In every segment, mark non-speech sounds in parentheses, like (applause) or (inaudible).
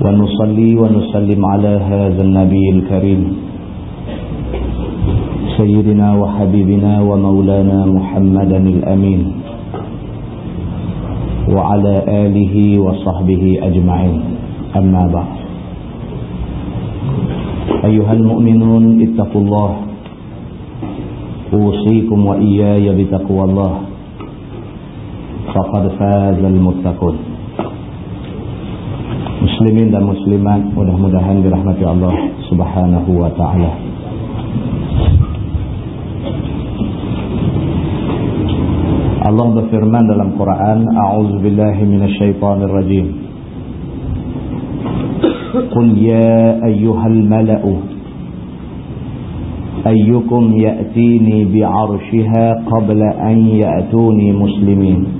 ونصلي ونسلم على هذا النبي الكريم. سيدنا وحبيبنا ومولانا محمدا الأمين. وعلى آله وصحبه أجمعين. أما بعد. أيها المؤمنون اتقوا الله. أوصيكم وإياي بتقوى الله. فقد فاز المتقون. Muslimin dan muslimat mudah-mudahan dirahmati Allah Subhanahu wa taala. Allah berfirman dalam Quran, A'udzu billahi minasyaitonir rajim. Qul ya ayyuhal mala'u ayyukum ya'tini bi'arshiha qabla an ya'tuni muslimin.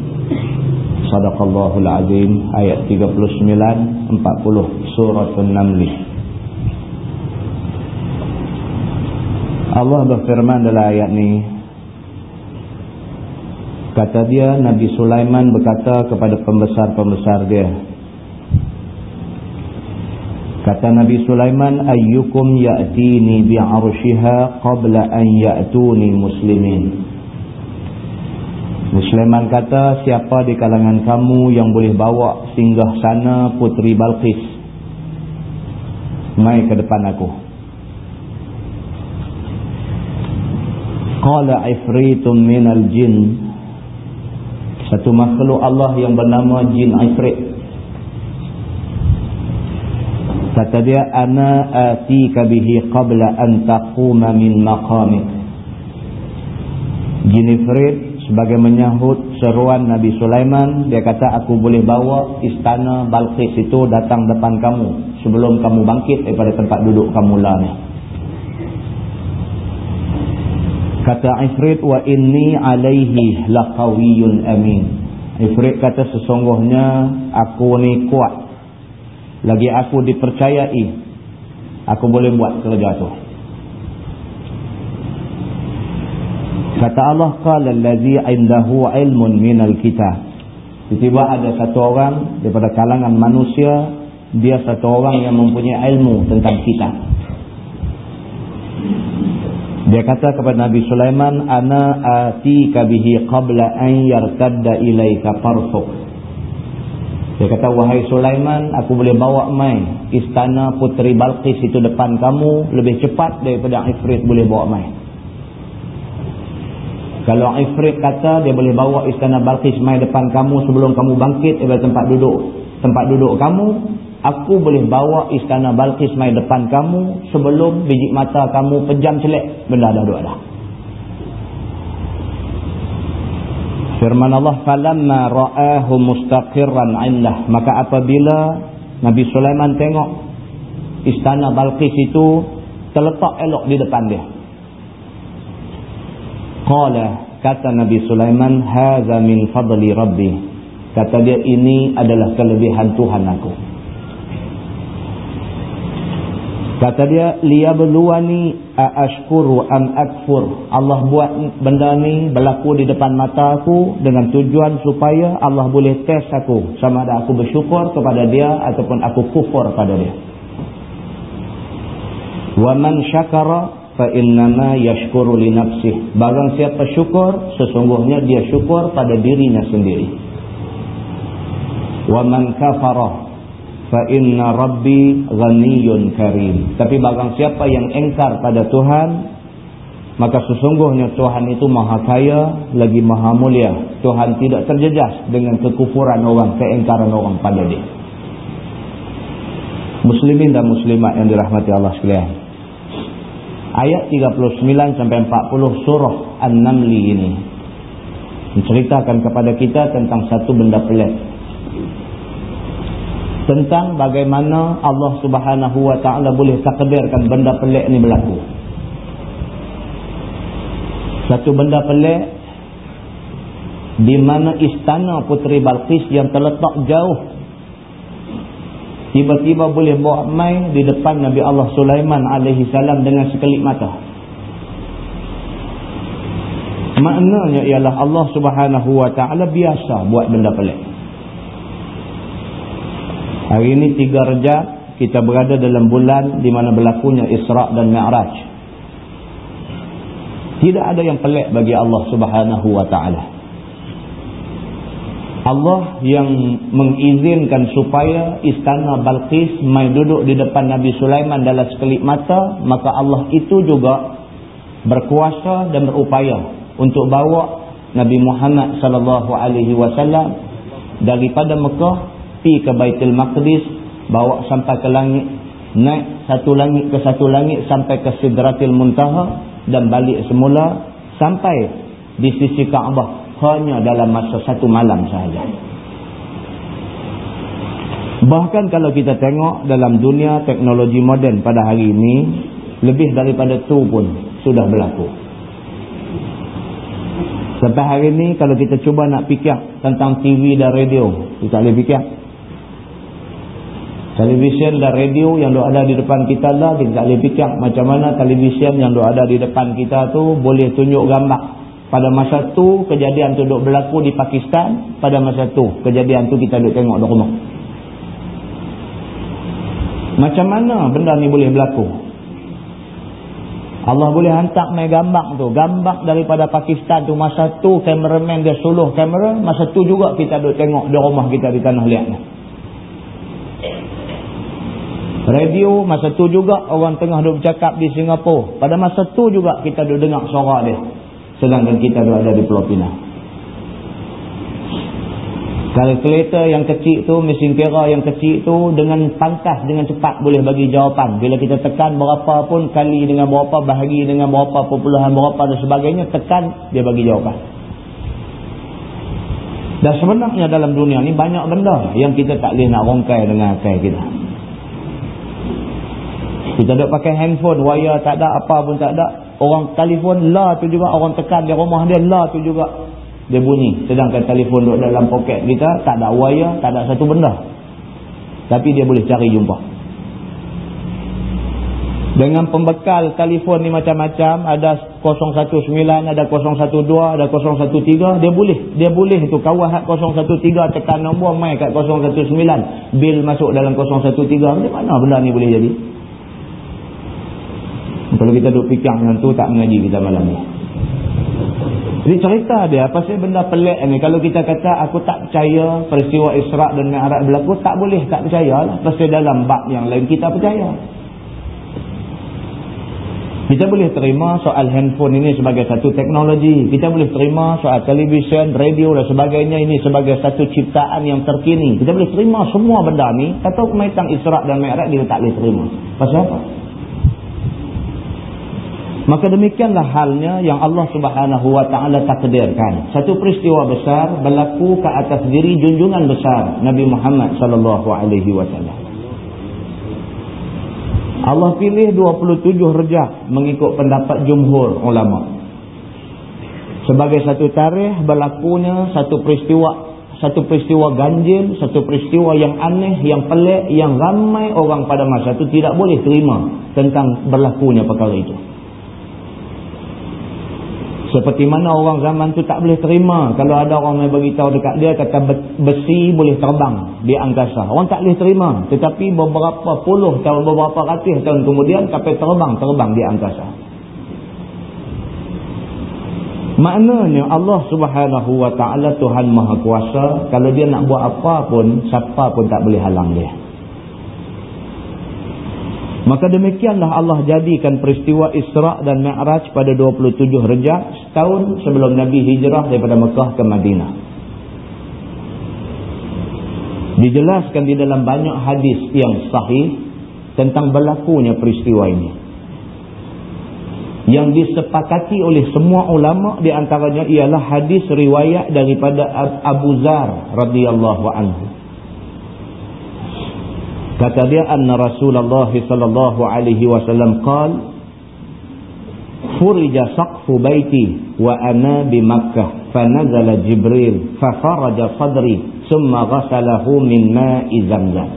Sadaqallahul Azim ayat 39 40 surah An-Naml. Allah berfirman dalam ayat ni kata dia Nabi Sulaiman berkata kepada pembesar-pembesar dia kata Nabi Sulaiman ayyukum ya'tini bi'arshiha qabla an ya'tuni muslimin Musliman kata siapa di kalangan kamu yang boleh bawa singgah sana Puteri Balqis? Mai ke depan aku. Qala ifritun minal jin. Satu makhluk Allah yang bernama jin ifrit. Kata dia ana atika bihi qabla an taquma min maqamik. Jin ifrit sebagai menyahut seruan Nabi Sulaiman dia kata aku boleh bawa istana Balqis itu datang depan kamu sebelum kamu bangkit daripada tempat duduk kamu lah ni. Kata Ifrit wa inni alaihi laqawiyun amin. Ifrit kata sesungguhnya aku ni kuat. Lagi aku dipercayai aku boleh buat kerja tu Kata Allah qala allazi indahu ilmun minal kitab. Tiba-tiba ada satu orang daripada kalangan manusia, dia satu orang yang mempunyai ilmu tentang kitab. Dia kata kepada Nabi Sulaiman, "Ana atika bihi qabla an yartadda ilayka tarfuk." Dia kata, "Wahai Sulaiman, aku boleh bawa mai istana Puteri Balqis itu depan kamu lebih cepat daripada Ifrit boleh bawa mai." Kalau Ifrit kata dia boleh bawa istana Balqis mai depan kamu sebelum kamu bangkit dari tempat duduk tempat duduk kamu, aku boleh bawa istana Balqis mai depan kamu sebelum biji mata kamu pejam celek benda dah duduk dah. Firman Allah falamma ra'ahu mustaqirran 'indah. Maka apabila Nabi Sulaiman tengok istana Balqis itu terletak elok di depan dia Qala kata Nabi Sulaiman haza min fadli rabbi. Kata dia ini adalah kelebihan Tuhan aku. Kata dia, liyabluwani aashkuru am akfur. Allah buat benda ni berlaku di depan mata aku dengan tujuan supaya Allah boleh test aku. Sama ada aku bersyukur kepada dia ataupun aku kufur pada dia. Wa man syakara fa innama yashkuru li nafsih. Barang siapa syukur, sesungguhnya dia syukur pada dirinya sendiri. Wa man kafara fa inna rabbi ghaniyun karim tapi barang siapa yang engkar pada Tuhan maka sesungguhnya Tuhan itu maha kaya lagi maha mulia Tuhan tidak terjejas dengan kekufuran orang keengkaran orang pada dia muslimin dan muslimat yang dirahmati Allah sekalian ayat 39 sampai 40 surah An-Namli ini menceritakan kepada kita tentang satu benda pelik tentang bagaimana Allah Subhanahu wa taala boleh takdirkan benda pelik ni berlaku. Satu benda pelik di mana istana Puteri Balqis yang terletak jauh tiba-tiba boleh bawa mai di depan Nabi Allah Sulaiman alaihi salam dengan sekelip mata. Maknanya ialah Allah Subhanahu wa taala biasa buat benda pelik. Hari ini tiga rejab kita berada dalam bulan di mana berlakunya Isra' dan Mi'raj. Tidak ada yang pelik bagi Allah subhanahu wa ta'ala. Allah yang mengizinkan supaya istana Balqis mai duduk di depan Nabi Sulaiman dalam sekelip mata, maka Allah itu juga berkuasa dan berupaya untuk bawa Nabi Muhammad sallallahu alaihi wasallam daripada Mekah pergi ke Baitul Maqdis bawa sampai ke langit naik satu langit ke satu langit sampai ke Sidratil Muntaha dan balik semula sampai di sisi Kaabah hanya dalam masa satu malam sahaja. Bahkan kalau kita tengok dalam dunia teknologi moden pada hari ini lebih daripada itu pun sudah berlaku. Sampai hari ini kalau kita cuba nak fikir tentang TV dan radio kita boleh fikir. Televisyen dan radio yang ada di depan kita lah, kita boleh fikir macam mana televisyen yang ada di depan kita tu boleh tunjuk gambar. Pada masa tu kejadian tu duk berlaku di Pakistan, pada masa tu kejadian tu kita duk tengok di rumah. Macam mana benda ni boleh berlaku? Allah boleh hantar main gambar tu. Gambar daripada Pakistan tu masa tu kameraman dia suluh kamera, masa tu juga kita duk tengok di rumah kita di tanah liat ni. Radio masa tu juga orang tengah duduk bercakap di Singapura. Pada masa tu juga kita duduk dengar suara dia. Sedangkan kita duduk ada di Pulau Pinang. Kalkulator yang kecil tu, mesin kira yang kecil tu dengan pantas, dengan cepat boleh bagi jawapan. Bila kita tekan berapa pun kali dengan berapa, bahagi dengan berapa, perpuluhan berapa dan sebagainya, tekan dia bagi jawapan. Dan sebenarnya dalam dunia ni banyak benda yang kita tak boleh nak rongkai dengan akal kita. Kita duduk pakai handphone, wire tak ada, apa pun tak ada. Orang telefon lah tu juga, orang tekan di rumah dia lah tu juga. Dia bunyi. Sedangkan telefon duduk dalam poket kita, tak ada wire, tak ada satu benda. Tapi dia boleh cari jumpa. Dengan pembekal telefon ni macam-macam, ada 019, ada 012, ada 013, dia boleh. Dia boleh tu kawal 013 tekan nombor, main kat 019. Bil masuk dalam 013. Macam mana benda ni boleh jadi? Kalau kita duduk fikir dengan tu tak mengaji kita malam ni. Jadi cerita dia apa sih benda pelik ni. Kalau kita kata aku tak percaya peristiwa Isra' dan Mi'raj berlaku, tak boleh tak percaya lah. Pasti dalam bab yang lain kita percaya. Kita boleh terima soal handphone ini sebagai satu teknologi. Kita boleh terima soal televisyen, radio dan sebagainya ini sebagai satu ciptaan yang terkini. Kita boleh terima semua benda ni. Kata kemaitan Isra' dan Mi'raj dia tak boleh terima. Pasal apa? Maka demikianlah halnya yang Allah subhanahu wa ta'ala takdirkan. Satu peristiwa besar berlaku ke atas diri junjungan besar Nabi Muhammad sallallahu alaihi wasallam. Allah pilih 27 rejah mengikut pendapat jumhur ulama. Sebagai satu tarikh berlakunya satu peristiwa satu peristiwa ganjil, satu peristiwa yang aneh, yang pelik, yang ramai orang pada masa itu tidak boleh terima tentang berlakunya perkara itu. Seperti mana orang zaman tu tak boleh terima kalau ada orang yang beritahu dekat dia kata besi boleh terbang di angkasa. Orang tak boleh terima. Tetapi beberapa puluh tahun, beberapa ratus tahun kemudian kapal terbang, terbang di angkasa. Maknanya Allah subhanahu wa ta'ala Tuhan maha kuasa. Kalau dia nak buat apa pun, siapa pun tak boleh halang dia. Maka demikianlah Allah jadikan peristiwa Isra' dan Mi'raj pada 27 Rejab setahun sebelum Nabi hijrah daripada Mekah ke Madinah. Dijelaskan di dalam banyak hadis yang sahih tentang berlakunya peristiwa ini. Yang disepakati oleh semua ulama di antaranya ialah hadis riwayat daripada Abu Zar radhiyallahu anhu. فكبر أن رسول الله صلى الله عليه وسلم قال فرج سقف بيتي وأنا بمكة فنزل جبريل ففرج صدري ثم غسله من ماء زمزم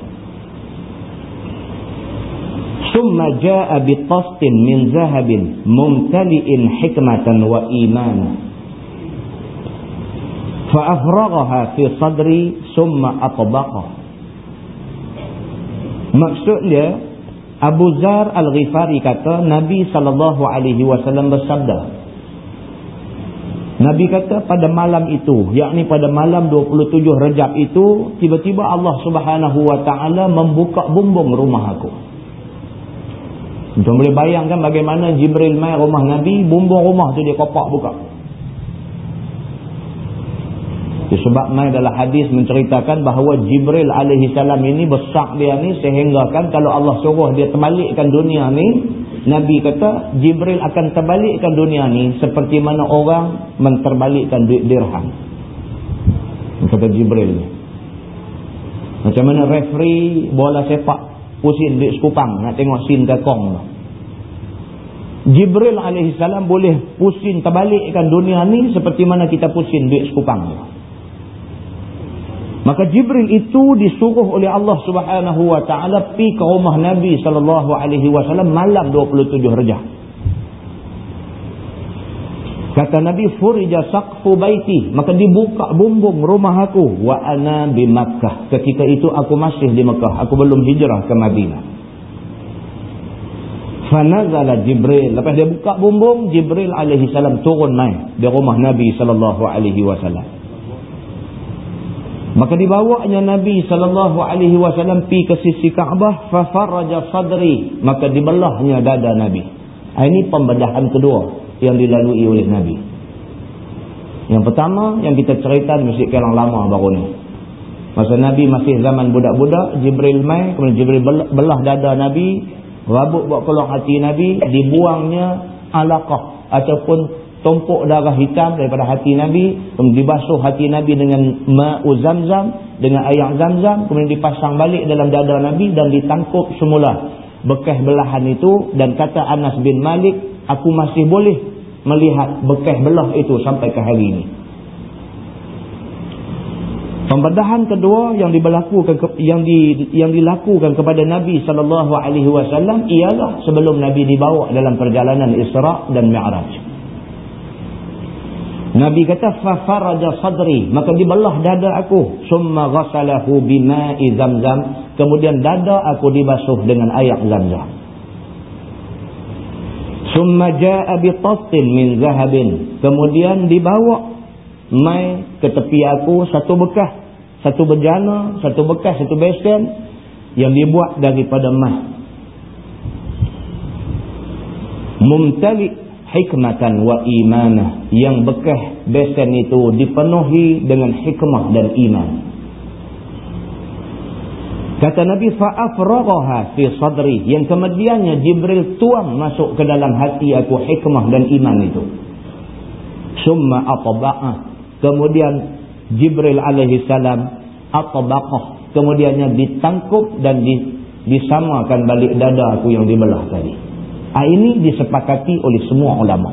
ثم جاء بقسط من ذهب ممتلئ حكمة وإيمانا فأفرغها في صدري ثم أطبقه Maksud dia Abu Zar Al-Ghifari kata Nabi SAW bersabda Nabi kata pada malam itu yakni pada malam 27 Rejab itu tiba-tiba Allah Subhanahu wa taala membuka bumbung rumah aku. Tuan boleh bayangkan bagaimana Jibril mai rumah Nabi, bumbung rumah tu dia kopak buka. Sebab mai dalam hadis menceritakan bahawa Jibril alaihi salam ini besar dia ni sehingga kan kalau Allah suruh dia terbalikkan dunia ni, Nabi kata Jibril akan terbalikkan dunia ni seperti mana orang menterbalikkan duit dirham. Kata Jibril. Macam mana referee bola sepak pusing duit sekupang nak tengok sin kakong Jibril alaihi salam boleh pusing terbalikkan dunia ni seperti mana kita pusing duit sekupang ni. Maka Jibril itu disuruh oleh Allah Subhanahu wa taala pi ke rumah Nabi sallallahu alaihi wasallam malam 27 Rejab. Kata Nabi furija saqfu baiti, maka dibuka bumbung rumah aku wa ana bi Makkah. Ketika itu aku masih di Mekah, aku belum hijrah ke Madinah. Fanazala Jibril, lepas dia buka bumbung, Jibril alaihi salam turun naik di rumah Nabi sallallahu alaihi wasallam. Maka dibawanya Nabi sallallahu alaihi wasallam pi ke sisi Kaabah fa faraja sadri maka dibelahnya dada Nabi. Ah, ini pembedahan kedua yang dilalui oleh Nabi. Yang pertama yang kita cerita mesti kelang lama baru ni. Masa Nabi masih zaman budak-budak, Jibril mai, kemudian Jibril belah dada Nabi, rabuk buat keluar hati Nabi, dibuangnya alaqah ataupun tumpuk darah hitam daripada hati Nabi kemudian dibasuh hati Nabi dengan ma'u zamzam dengan air zamzam kemudian dipasang balik dalam dada Nabi dan ditangkup semula bekas belahan itu dan kata Anas bin Malik aku masih boleh melihat bekas belah itu sampai ke hari ini Pembedahan kedua yang diberlakukan yang di yang dilakukan kepada Nabi sallallahu alaihi wasallam ialah sebelum Nabi dibawa dalam perjalanan Isra dan Mi'raj. Nabi kata fa faraja sadri. Maka dibelah dada aku. Summa ghasalahu bima'i zamzam. Kemudian dada aku dibasuh dengan air zamzam. Summa jaa bi tastin min zahabin. Kemudian dibawa mai ke tepi aku satu bekas. Satu bejana satu bekas satu besen yang dibuat daripada emas mumtali hikmatan wa imanah. Yang bekah besen itu dipenuhi dengan hikmah dan iman. Kata Nabi fa'afraghaha fi sadri. Yang kemudiannya Jibril tuang masuk ke dalam hati aku hikmah dan iman itu. Summa atba'ah. Kemudian Jibril alaihi salam atbaqah kemudiannya ditangkup dan disamakan balik dada aku yang dibelah tadi ini disepakati oleh semua ulama.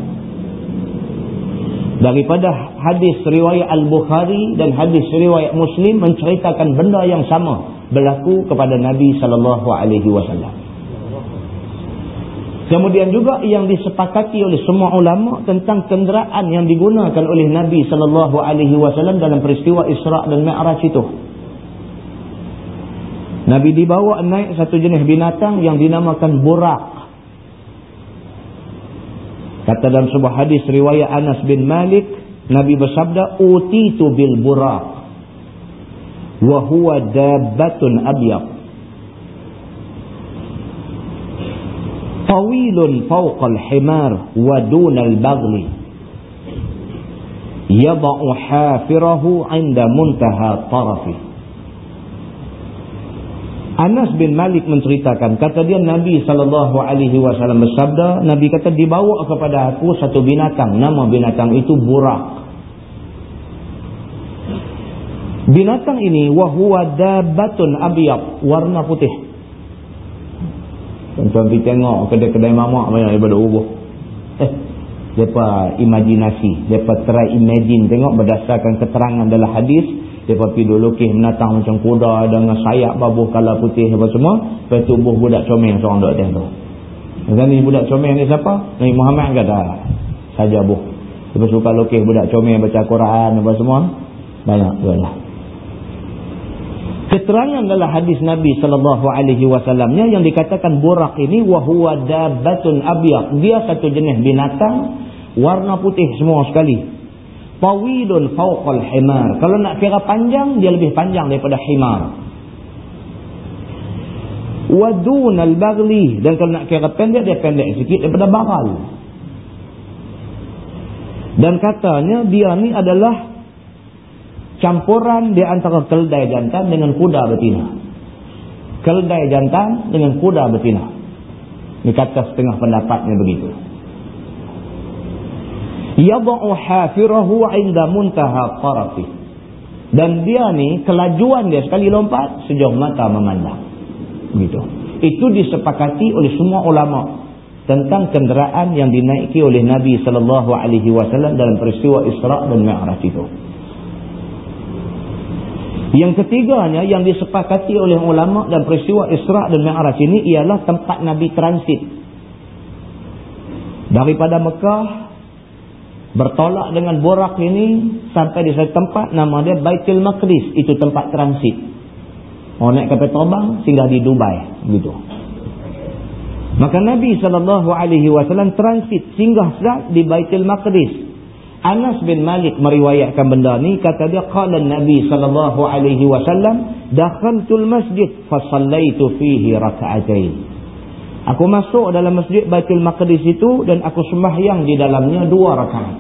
daripada hadis riwayat Al-Bukhari dan hadis riwayat Muslim menceritakan benda yang sama berlaku kepada Nabi sallallahu alaihi wasallam. Kemudian juga yang disepakati oleh semua ulama tentang kenderaan yang digunakan oleh Nabi sallallahu alaihi wasallam dalam peristiwa Isra' dan Mi'raj itu. Nabi dibawa naik satu jenis binatang yang dinamakan burak. Kata dalam sebuah hadis riwayat Anas bin Malik, Nabi bersabda, "Utitu bil buraq wa huwa dabbatun abyad." طويل فوق الحمار ودون البغل يضع حافره عند منتهى طرفه Anas bin Malik menceritakan, kata dia Nabi SAW bersabda, Nabi kata dibawa kepada aku satu binatang, nama binatang itu burak. Binatang ini, wahuwa dabatun abiyab, warna putih. Tuan-tuan pergi tengok kedai-kedai mamak banyak daripada ubuh. Eh, mereka imajinasi, mereka try imagine, tengok berdasarkan keterangan dalam hadis, mereka pergi duduk lukis menatang macam kuda dengan sayap babuh kala putih apa semua. Lepas tubuh budak comel seorang duduk atas tu. Dan ni budak comel ni siapa? Nabi Muhammad kata. Saja buh. Lepas suka lukis budak comel baca Quran apa semua. Banyak tu lah. Keterangan dalam hadis Nabi sallallahu alaihi yang dikatakan burak ini wahwa dabatun abyad. Dia satu jenis binatang warna putih semua sekali tawilun fawqal himar. Kalau nak kira panjang, dia lebih panjang daripada himar. Wadun al-baghli. Dan kalau nak kira pendek, dia pendek sikit daripada baral. Dan katanya dia ni adalah campuran di antara keldai jantan dengan kuda betina. Keldai jantan dengan kuda betina. Ini kata setengah pendapatnya begitu yad'u hafirahu 'inda muntaha tarafi. Dan dia ni kelajuan dia sekali lompat sejauh mata memandang. Gitu. Itu disepakati oleh semua ulama tentang kenderaan yang dinaiki oleh Nabi sallallahu alaihi wasallam dalam peristiwa Isra dan Mi'raj itu. Yang ketiganya yang disepakati oleh ulama dan peristiwa Isra dan Mi'raj ini ialah tempat Nabi transit. Daripada Mekah bertolak dengan borak ini sampai di satu tempat nama dia Baitul Maqdis. Itu tempat transit. Orang naik kapal terbang singgah di Dubai gitu. Maka Nabi SAW transit singgah sejak di Baitul Maqdis. Anas bin Malik meriwayatkan benda ni. Kata dia qala Nabi SAW dakhaltul masjid fasallaitu fihi raka'atain Aku masuk dalam masjid Baitul Maqdis itu dan aku sembahyang di dalamnya dua rakaat.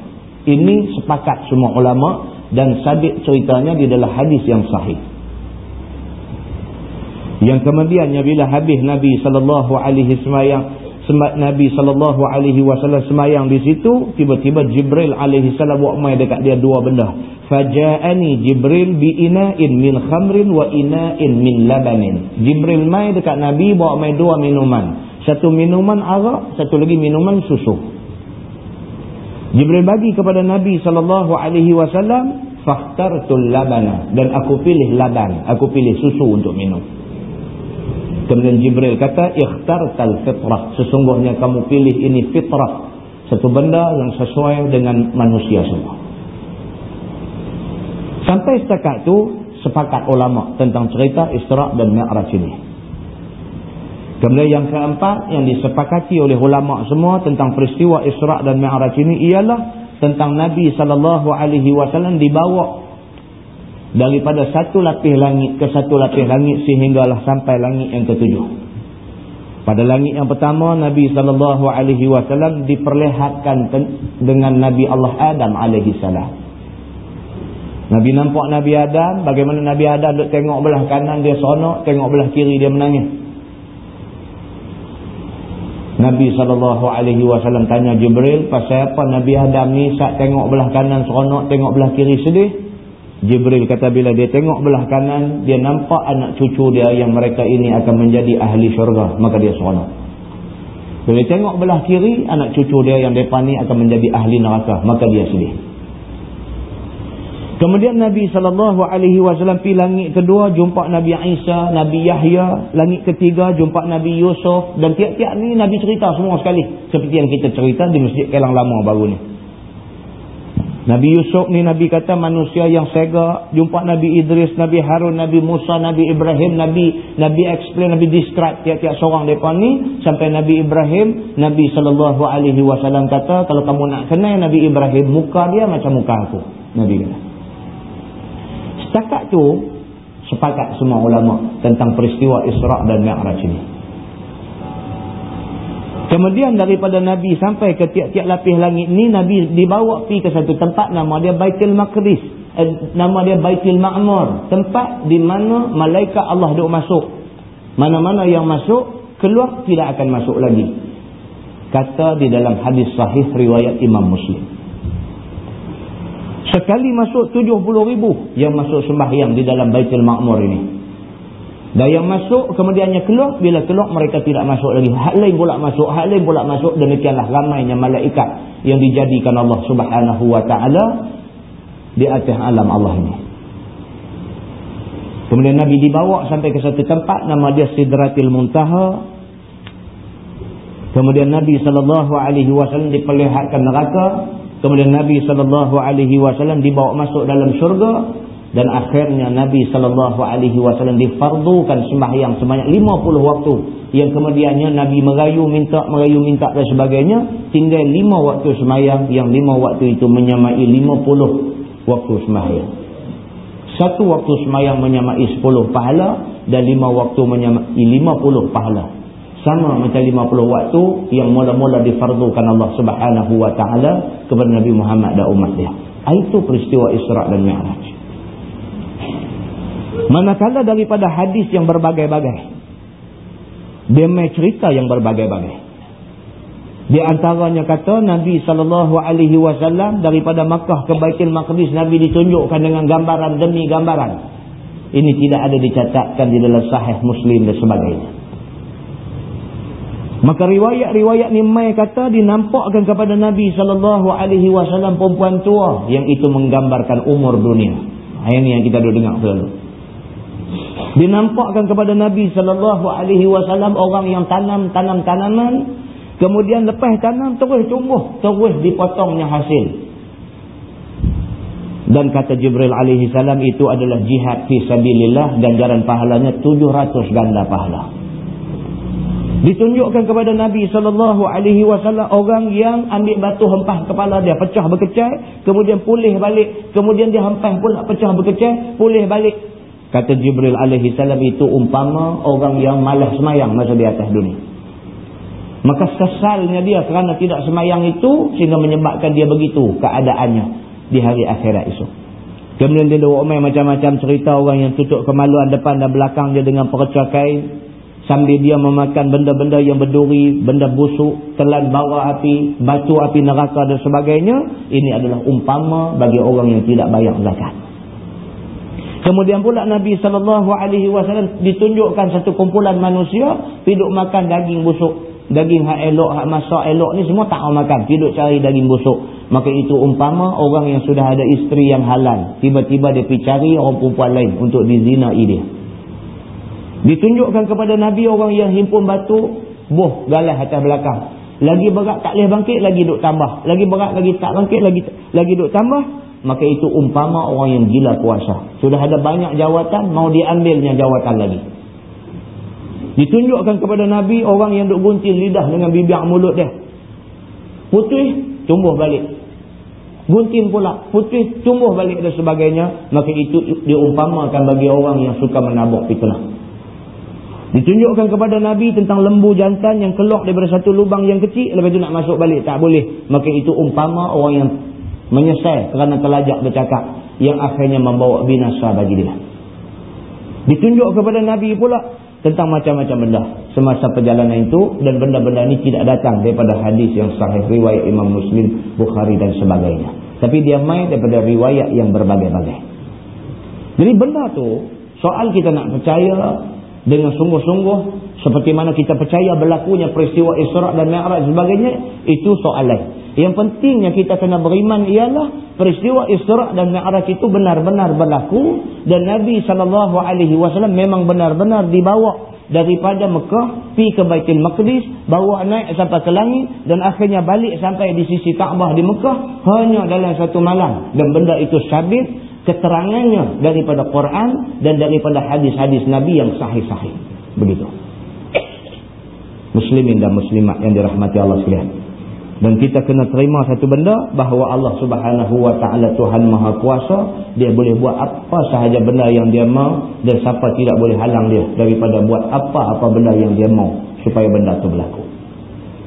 Ini sepakat semua ulama dan sabit ceritanya di dalam hadis yang sahih. Yang kemudiannya bila habis Nabi sallallahu alaihi wasallam semat Nabi sallallahu alaihi wasallam semayang di situ tiba-tiba Jibril alaihi salam buat mai dekat dia dua benda. Faja'ani Jibril bi ina'in min khamrin wa ina'in min labanin. Jibril mai dekat Nabi bawa mai dua minuman. Satu minuman arak, satu lagi minuman susu. Jibril bagi kepada Nabi sallallahu alaihi wasallam, "Fakhtartul labana" dan aku pilih laban, aku pilih susu untuk minum. Kemudian Jibril kata, "Ikhtartal fitrah." Sesungguhnya kamu pilih ini fitrah, satu benda yang sesuai dengan manusia semua. Sampai setakat itu sepakat ulama tentang cerita Isra dan Mi'raj ini. Kemudian yang keempat yang disepakati oleh ulama semua tentang peristiwa Isra dan Mi'raj ini ialah tentang Nabi sallallahu alaihi wasallam dibawa daripada satu lapis langit ke satu lapis langit sehinggalah sampai langit yang ketujuh. Pada langit yang pertama Nabi sallallahu alaihi wasallam diperlihatkan dengan Nabi Allah Adam alaihi salam. Nabi nampak Nabi Adam, bagaimana Nabi Adam duk tengok belah kanan dia seronok, tengok belah kiri dia menangis. Nabi SAW tanya Jibril, pasal apa Nabi Adam ni saat tengok belah kanan seronok, tengok belah kiri sedih? Jibril kata bila dia tengok belah kanan, dia nampak anak cucu dia yang mereka ini akan menjadi ahli syurga, maka dia seronok. Bila tengok belah kiri, anak cucu dia yang depan ni akan menjadi ahli neraka, maka dia sedih. Kemudian Nabi SAW pergi langit kedua, jumpa Nabi Isa, Nabi Yahya. Langit ketiga, jumpa Nabi Yusuf. Dan tiap-tiap ni Nabi cerita semua sekali. Seperti yang kita cerita di Masjid Kelang Lama baru ni. Nabi Yusuf ni Nabi kata manusia yang sega. Jumpa Nabi Idris, Nabi Harun, Nabi Musa, Nabi Ibrahim. Nabi Nabi explain, Nabi describe tiap-tiap seorang mereka ni. Sampai Nabi Ibrahim, Nabi SAW kata, kalau kamu nak kenal Nabi Ibrahim, muka dia macam muka aku. Nabi kata. Setakat tu, sepakat semua ulama tentang peristiwa Isra' dan Mi'raj ini. Kemudian daripada Nabi sampai ke tiap-tiap lapis langit ni Nabi dibawa pergi ke satu tempat nama dia Baitul Maqdis. Eh, nama dia Baitul Ma'mur. Tempat di mana malaikat Allah duk masuk. Mana-mana yang masuk, keluar tidak akan masuk lagi. Kata di dalam hadis sahih riwayat Imam Muslim. Sekali masuk 70 ribu yang masuk sembahyang di dalam Baitul Ma'mur ini. Dan yang masuk kemudiannya keluar bila keluar mereka tidak masuk lagi. Hak lain pula masuk, hak lain pula masuk demikianlah ramainya malaikat yang dijadikan Allah Subhanahu wa taala di atas alam Allah ini. Kemudian Nabi dibawa sampai ke satu tempat nama dia Sidratil Muntaha. Kemudian Nabi wasallam diperlihatkan neraka. Kemudian Nabi sallallahu alaihi wasallam dibawa masuk dalam syurga dan akhirnya Nabi SAW difardukan sembahyang sebanyak 50 waktu. Yang kemudiannya Nabi merayu minta merayu minta dan sebagainya tinggal 5 waktu sembahyang. Yang 5 waktu itu menyamai 50 waktu sembahyang. Satu waktu sembahyang menyamai 10 pahala dan 5 waktu menyamai 50 pahala sama macam 50 waktu yang mula-mula difardukan Allah Subhanahu wa taala kepada Nabi Muhammad dan umat dia itu peristiwa Isra dan Mi'raj Manakala daripada hadis yang berbagai-bagai. Dia main cerita yang berbagai-bagai. Di antaranya kata Nabi SAW daripada Makkah ke Baitul Maqdis Nabi ditunjukkan dengan gambaran demi gambaran. Ini tidak ada dicatatkan di dalam sahih Muslim dan sebagainya. Maka riwayat-riwayat ni mai kata dinampakkan kepada Nabi SAW perempuan tua yang itu menggambarkan umur dunia. Ini yang kita dah dengar selalu. Dinampakkan kepada Nabi wasallam orang yang tanam tanam tanaman kemudian lepas tanam terus tumbuh terus dipotongnya hasil. Dan kata Jibril alaihi salam itu adalah jihad fi sabilillah ganjaran pahalanya 700 ganda pahala ditunjukkan kepada Nabi wasallam orang yang ambil batu hempah kepala dia pecah berkecai kemudian pulih balik kemudian dia hempah pula pecah berkecai pulih balik Kata Jibril alaihi salam itu umpama orang yang malas semayang masa di atas dunia. Maka sesalnya dia kerana tidak semayang itu sehingga menyebabkan dia begitu keadaannya di hari akhirat itu. Kemudian dia umai macam-macam cerita orang yang tutup kemaluan depan dan belakang dia dengan percakai sambil dia memakan benda-benda yang berduri, benda busuk, telan bawa api, batu api neraka dan sebagainya. Ini adalah umpama bagi orang yang tidak bayar zakat. Kemudian pula Nabi SAW ditunjukkan satu kumpulan manusia hidup makan daging busuk. Daging hak elok, hak masak elok ni semua tak mau makan. Hidup cari daging busuk. Maka itu umpama orang yang sudah ada isteri yang halal. Tiba-tiba dia pergi cari orang perempuan lain untuk dizinai dia. Ditunjukkan kepada Nabi orang yang himpun batu. Buh, galah atas belakang. Lagi berat tak boleh bangkit, lagi duk tambah. Lagi berat, lagi tak bangkit, lagi lagi duk tambah maka itu umpama orang yang gila kuasa. Sudah ada banyak jawatan, mau diambilnya jawatan lagi. Ditunjukkan kepada Nabi orang yang duk gunting lidah dengan bibir mulut dia. Putih, tumbuh balik. Gunting pula, putih, tumbuh balik dan sebagainya. Maka itu diumpamakan bagi orang yang suka menabuk fitnah. Ditunjukkan kepada Nabi tentang lembu jantan yang keluar daripada satu lubang yang kecil. Lepas itu nak masuk balik, tak boleh. Maka itu umpama orang yang menyesal kerana telajak bercakap yang akhirnya membawa binasa bagi dia ditunjuk kepada Nabi pula tentang macam-macam benda semasa perjalanan itu dan benda-benda ini tidak datang daripada hadis yang sahih riwayat Imam Muslim, Bukhari dan sebagainya tapi dia main daripada riwayat yang berbagai-bagai jadi benda tu soal kita nak percaya dengan sungguh-sungguh seperti mana kita percaya berlakunya peristiwa Isra' dan Mi'raj sebagainya itu soal lain. Yang pentingnya kita kena beriman ialah peristiwa Isra' dan Mi'raj itu benar-benar berlaku dan Nabi SAW memang benar-benar dibawa daripada Mekah pi ke Baitul Maqdis bawa naik sampai ke langit dan akhirnya balik sampai di sisi Kaabah di Mekah hanya dalam satu malam. Dan benda itu sabit keterangannya daripada Quran dan daripada hadis-hadis Nabi yang sahih-sahih begitu muslimin dan muslimat yang dirahmati Allah sekalian dan kita kena terima satu benda bahawa Allah subhanahu wa ta'ala Tuhan maha kuasa. Dia boleh buat apa sahaja benda yang dia mau. Dan siapa tidak boleh halang dia daripada buat apa-apa benda yang dia mau. Supaya benda itu berlaku.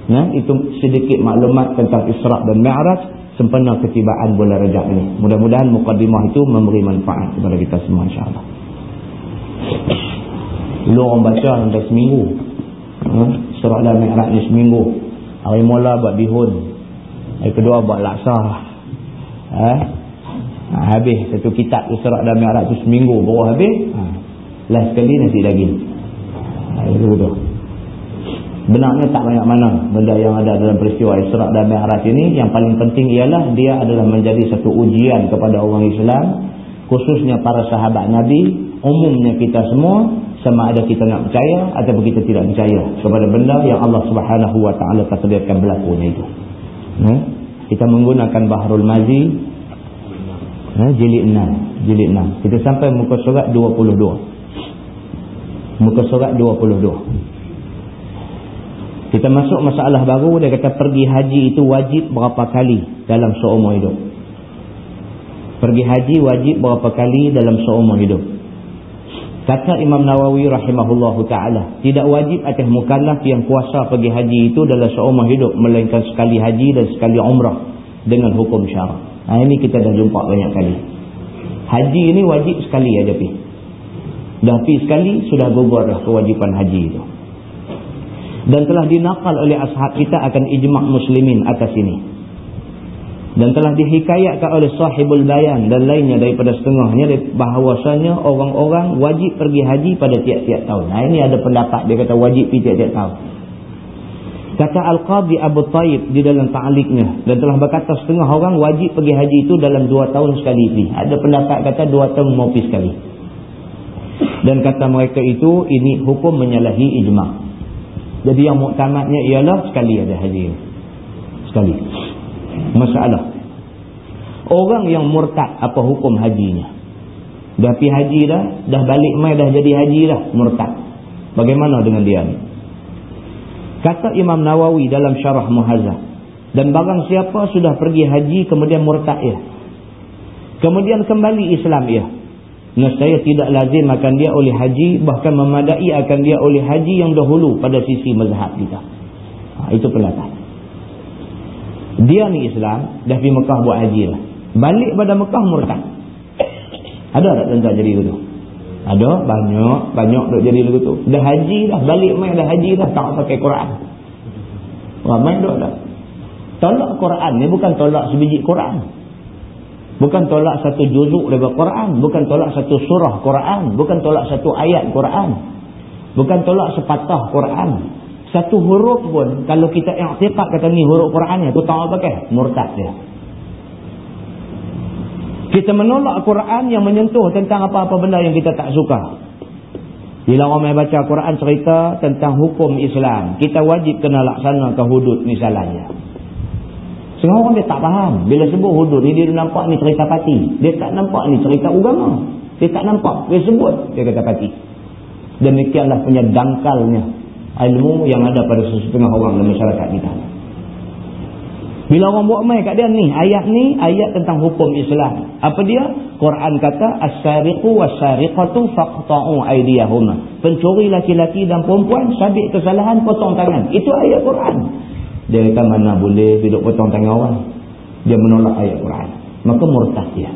Nah, itu sedikit maklumat tentang Isra' dan Mi'raj. Sempena ketibaan bulan rejab ini. Mudah-mudahan mukadimah itu memberi manfaat kepada kita semua insyaAllah. Lu orang baca sampai seminggu. Hmm? Isra' dan Mi'raj ni seminggu. Hari mula buat bihun. Hari kedua buat laksa. Eh? Ha, habis satu kitab Isra' dan Mi'raj tu seminggu baru habis. Ha. Last sekali nasi daging. Ha, itu betul. Benarnya tak banyak mana benda yang ada dalam peristiwa Isra' dan Mi'raj ini. Yang paling penting ialah dia adalah menjadi satu ujian kepada orang Islam. Khususnya para sahabat Nabi. Umumnya kita semua sama ada kita nak percaya ataupun kita tidak percaya kepada benda yang Allah Subhanahu wa taala takdirkan berlaku itu. Ha? Kita menggunakan Bahrul Mazi ha? jilid 6, jilid 6. Kita sampai muka surat 22. Muka surat 22. Kita masuk masalah baru dia kata pergi haji itu wajib berapa kali dalam seumur hidup. Pergi haji wajib berapa kali dalam seumur hidup. Kata Imam Nawawi rahimahullahu ta'ala. Tidak wajib atas mukallaf yang kuasa pergi haji itu dalam seumur hidup. Melainkan sekali haji dan sekali umrah. Dengan hukum syarak. Nah, ini kita dah jumpa banyak kali. Haji ini wajib sekali aja pi. Dah pi sekali sudah gugur dah kewajipan haji itu. Dan telah dinakal oleh ashab kita akan ijma' muslimin atas ini dan telah dihikayatkan oleh sahibul bayan dan lainnya daripada setengahnya bahawasanya orang-orang wajib pergi haji pada tiap-tiap tahun. Nah ini ada pendapat dia kata wajib pergi tiap-tiap tahun. Kata Al-Qadhi Abu Taib di dalam ta'aliknya dan telah berkata setengah orang wajib pergi haji itu dalam dua tahun sekali pergi. Ada pendapat kata dua tahun mau pergi sekali. Dan kata mereka itu ini hukum menyalahi ijma'. Jadi yang muktamadnya ialah sekali ada haji. Sekali masalah. Orang yang murtad apa hukum hajinya? Dah pergi haji dah, dah balik mai dah jadi haji dah, murtad. Bagaimana dengan dia ni? Kata Imam Nawawi dalam syarah Muhazzah. Dan barang siapa sudah pergi haji kemudian murtad ya. Kemudian kembali Islam ya. Nescaya tidak lazim akan dia oleh haji bahkan memadai akan dia oleh haji yang dahulu pada sisi mazhab kita. Ha, itu pendapat dia ni Islam dah pergi Mekah buat haji lah. Balik pada Mekah murtad. Ada tak tuan-tuan jadi begitu? Ada banyak banyak duk jadi begitu. Dah haji dah balik mai dah haji dah tak pakai Quran. Ramai duk dah. Tolak Quran ni bukan tolak sebiji Quran bukan tolak satu juzuk daripada Quran. Bukan tolak satu surah Quran. Bukan tolak satu ayat Quran. Bukan tolak sepatah Quran. Satu huruf pun kalau kita i'tiqad kata ni huruf Quran ni tu tak apa pakai murtad dia. Kita menolak Quran yang menyentuh tentang apa-apa benda yang kita tak suka. Bila orang baca Quran cerita tentang hukum Islam kita wajib kena laksanakan hudud misalnya Setengah orang dia tak faham. Bila sebut hudud ni, dia nampak ni cerita pati. Dia tak nampak ni cerita agama. Dia tak nampak. Dia sebut, dia kata pati. Demikianlah punya dangkalnya ilmu yang ada pada setengah orang dalam masyarakat kita. Bila orang buat main kat dia ni, ayat ni ayat tentang hukum Islam. Apa dia? Quran kata as-sariqu was-sariqatu faqta'u aydiyahuma. Pencuri laki-laki dan perempuan sabit kesalahan potong tangan. Itu ayat Quran. Dia kata mana boleh hidup potong tangan orang. Dia menolak ayat Quran. Maka murtad dia.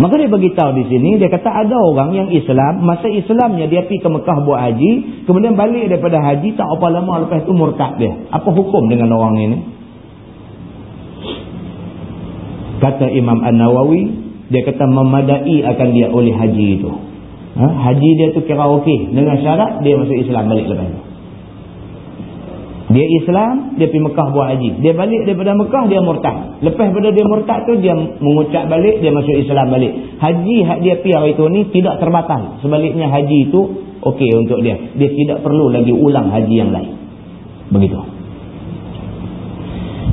Maka dia beritahu di sini, dia kata ada orang yang Islam, masa Islamnya dia pergi ke Mekah buat haji, kemudian balik daripada haji, tak apa lama lepas itu murtad dia. Apa hukum dengan orang ini? Kata Imam An-Nawawi, dia kata memadai akan dia oleh haji itu. Ha? Haji dia tu kira okey. Dengan syarat dia masuk Islam balik lepas itu. Dia Islam, dia pergi Mekah buat haji. Dia balik daripada Mekah, dia murtad. Lepas daripada dia murtad tu, dia mengucap balik, dia masuk Islam balik. Haji hak dia pergi hari tu ni tidak terbatal. Sebaliknya haji itu okey untuk dia. Dia tidak perlu lagi ulang haji yang lain. Begitu.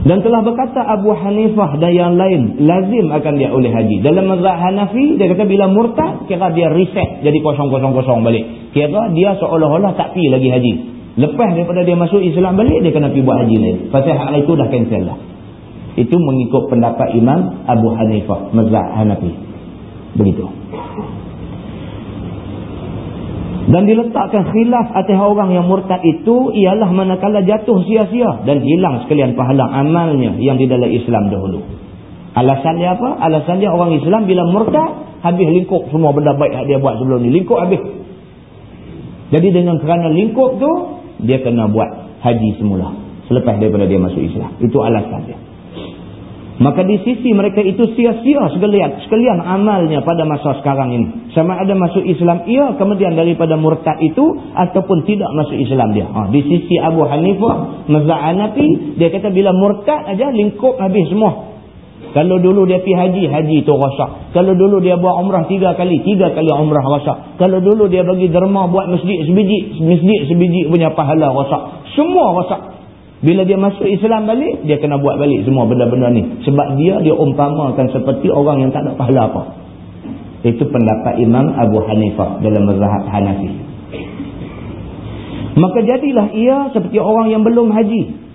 Dan telah berkata Abu Hanifah dan yang lain, lazim akan dia oleh haji. Dalam mazhab Hanafi, dia kata bila murtad, kira dia reset jadi kosong-kosong-kosong balik. Kira dia seolah-olah tak pergi lagi haji. Lepas daripada dia masuk Islam balik, dia kena pergi buat haji lain. Pasal hal itu dah cancel lah. Itu mengikut pendapat Imam Abu Hanifah, Mazhab Hanafi. Begitu. Dan diletakkan khilaf atas orang yang murtad itu ialah manakala jatuh sia-sia dan hilang sekalian pahala amalnya yang di dalam Islam dahulu. Alasan dia apa? Alasan dia orang Islam bila murtad, habis lingkup semua benda baik yang dia buat sebelum ni. Lingkup habis. Jadi dengan kerana lingkup tu, dia kena buat haji semula selepas daripada dia masuk Islam. Itu alasan dia. Maka di sisi mereka itu sia-sia sekalian sekalian amalnya pada masa sekarang ini. Sama ada masuk Islam ia kemudian daripada murtad itu ataupun tidak masuk Islam dia. Ha, di sisi Abu Hanifah mazhab Hanafi dia kata bila murtad aja lingkup habis semua kalau dulu dia pergi haji, haji itu rosak. Kalau dulu dia buat umrah tiga kali, tiga kali umrah rosak. Kalau dulu dia bagi derma buat masjid sebiji, masjid sebiji punya pahala rosak. Semua rosak. Bila dia masuk Islam balik, dia kena buat balik semua benda-benda ni. Sebab dia, dia umpamakan seperti orang yang tak ada pahala apa. Itu pendapat Imam Abu Hanifah dalam mazhab Hanafi. Maka jadilah ia seperti orang yang belum haji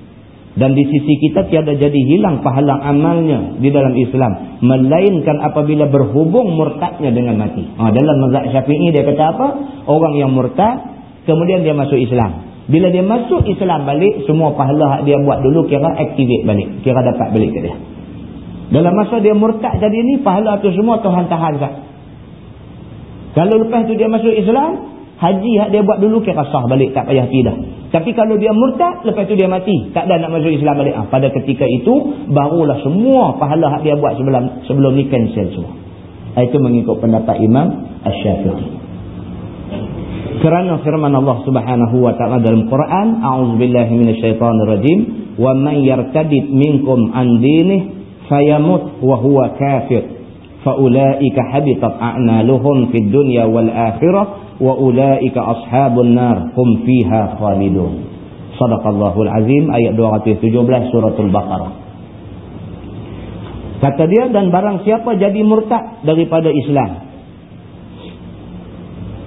dan di sisi kita tiada jadi hilang pahala amalnya di dalam Islam. Melainkan apabila berhubung murtadnya dengan mati. Ha, dalam mazhab syafi'i dia kata apa? Orang yang murtad kemudian dia masuk Islam. Bila dia masuk Islam balik semua pahala dia buat dulu kira activate balik. Kira dapat balik ke dia. Dalam masa dia murtad jadi ni pahala tu semua Tuhan tahan kalau lepas tu dia masuk Islam haji yang dia buat dulu kira sah balik tak payah tidak tapi kalau dia murtad lepas tu dia mati tak ada nak masuk Islam balik. Ha, pada ketika itu barulah semua pahala yang dia buat sebelum sebelum ni cancel semua. Ha, itu mengikut pendapat Imam Ash-Syafi'i kerana firman Allah Subhanahu wa taala dalam Quran a'udzubillahi minasyaitonirrajim wa man yartadid minkum an dinih fayamut wa huwa kafir. Faulaika habitat a'maluhum fid dunya wal akhirah wa ulaika ashabun nar hum fiha khalidun. Sadaqallahul azim ayat 217 suratul baqarah. Kata dia dan barang siapa jadi murtad daripada Islam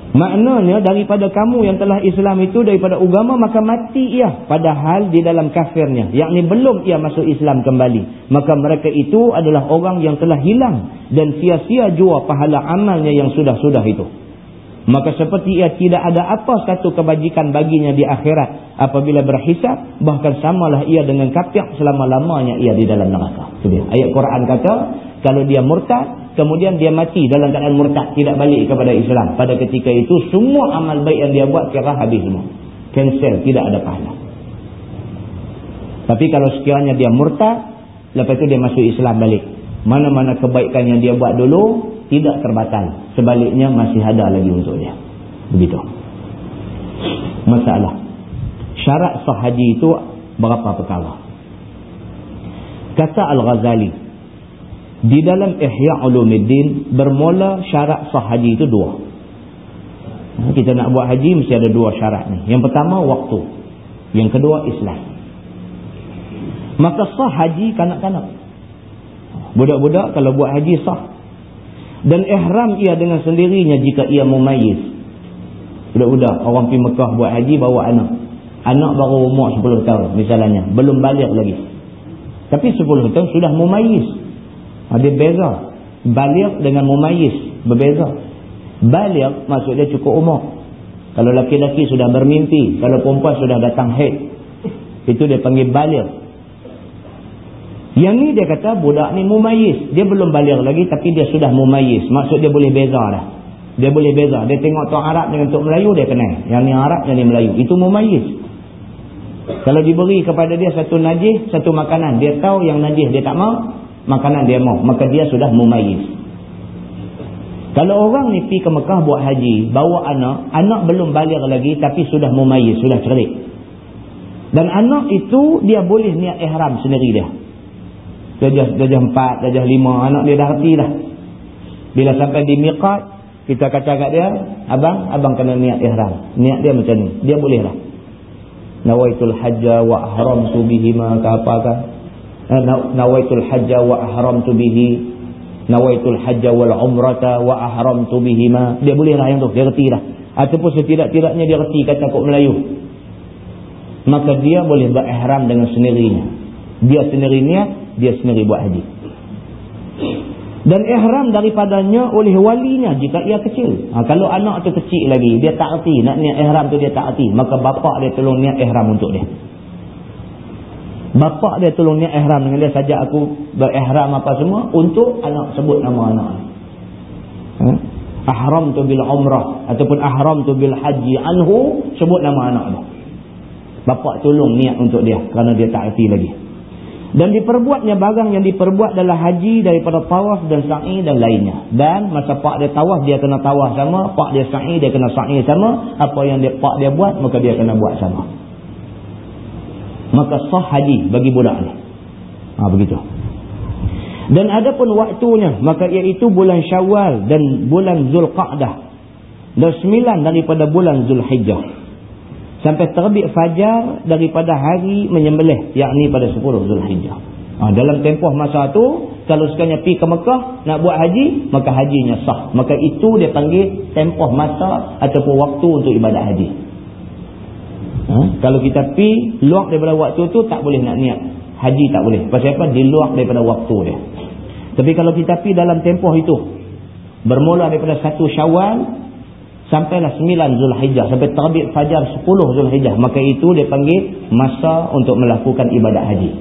maknanya daripada kamu yang telah Islam itu daripada agama maka mati ia padahal di dalam kafirnya. Yakni belum ia masuk Islam kembali. Maka mereka itu adalah orang yang telah hilang dan sia-sia jua pahala amalnya yang sudah-sudah itu maka seperti ia tidak ada apa satu kebajikan baginya di akhirat. Apabila berhisap bahkan samalah ia dengan kafir selama-lamanya ia di dalam neraka. Ayat Quran kata kalau dia murtad kemudian dia mati dalam keadaan murtad tidak balik kepada Islam. Pada ketika itu semua amal baik yang dia buat kira habis semua. Cancel tidak ada pahala. Tapi kalau sekiranya dia murtad lepas itu dia masuk Islam balik. Mana-mana kebaikan yang dia buat dulu tidak terbatal. Sebaliknya masih ada lagi untuk dia begitu. Masalah. Syarat sah haji itu berapa perkara? Kata Al-Ghazali di dalam Ihya Ulumuddin bermula syarat sah haji itu dua. Kita nak buat haji mesti ada dua syarat ni. Yang pertama waktu. Yang kedua Islam. Maka sah haji kanak-kanak. Budak-budak kalau buat haji sah dan ihram ia dengan sendirinya jika ia memayis budak-budak orang pergi Mekah buat haji bawa anak. Anak baru umur 10 tahun misalnya. Belum balik lagi. Tapi 10 tahun sudah memayis ada beza. Balik dengan memayis berbeza. Balik maksudnya cukup umur. Kalau laki-laki sudah bermimpi kalau perempuan sudah datang haid itu dia panggil balik yang ni dia kata budak ni mumayis. Dia belum balik lagi tapi dia sudah mumayis. Maksud dia boleh beza dah. Dia boleh beza. Dia tengok Tok Arab dengan Tok Melayu dia kenal. Yang ni Arab yang ni Melayu. Itu mumayis. Kalau diberi kepada dia satu najis, satu makanan. Dia tahu yang najis dia tak mau. Makanan dia mau. Maka dia sudah mumayis. Kalau orang ni pergi ke Mekah buat haji. Bawa anak. Anak belum balik lagi tapi sudah mumayis. Sudah cerit. Dan anak itu dia boleh niat ihram sendiri dia. Dajah, dajah empat, dajah lima. Anak dia dah reti dah. Bila sampai di miqat, kita kata kat dia, abang, abang kena niat ihram. Niat dia macam ni. Dia boleh lah. Nawaitul hajja wa ahram tu bihi ma ka apa ka. Eh, nawaitul hajja wa ahram tu bihi. Nawaitul hajja wal umrata wa ahram tu bihi ma. Dia boleh lah yang tu. Dia reti lah. Ataupun setidak-tidaknya dia reti kata kok Melayu maka dia boleh berihram dengan sendirinya dia sendiri niat dia sendiri buat haji. Dan ihram daripadanya oleh walinya jika ia kecil. Ha, kalau anak tu kecil lagi dia tak erti nak niat ihram tu dia tak erti maka bapak dia tolong niat ihram untuk dia. Bapak dia tolong niat ihram dengan dia saja aku berihram apa semua untuk anak sebut nama anak ha? ahram tu bil umrah ataupun ahram tu bil haji anhu sebut nama anak dia Bapak tolong niat untuk dia kerana dia tak erti lagi. Dan diperbuatnya barang yang diperbuat adalah haji daripada tawaf dan sa'i dan lainnya. Dan masa pak dia tawaf dia kena tawaf sama, pak dia sa'i dia kena sa'i sama, apa yang dia pak dia buat maka dia kena buat sama. Maka sah haji bagi budak ni. Ha begitu. Dan ada pun waktunya maka iaitu bulan Syawal dan bulan Zulqa'dah. Dan sembilan daripada bulan Zulhijjah sampai terbit fajar daripada hari menyembelih yakni pada 10 Zulhijjah. Ha, dalam tempoh masa tu kalau sekanya pi ke Mekah nak buat haji maka hajinya sah. Maka itu dia panggil tempoh masa ataupun waktu untuk ibadat haji. Ha, kalau kita pi luar daripada waktu tu tak boleh nak niat haji tak boleh. Pasal apa? Di luar daripada waktu dia. Tapi kalau kita pi dalam tempoh itu bermula daripada satu Syawal sampailah 9 Zulhijjah sampai terbit fajar 10 Zulhijjah. Maka itu dia panggil masa untuk melakukan ibadat haji.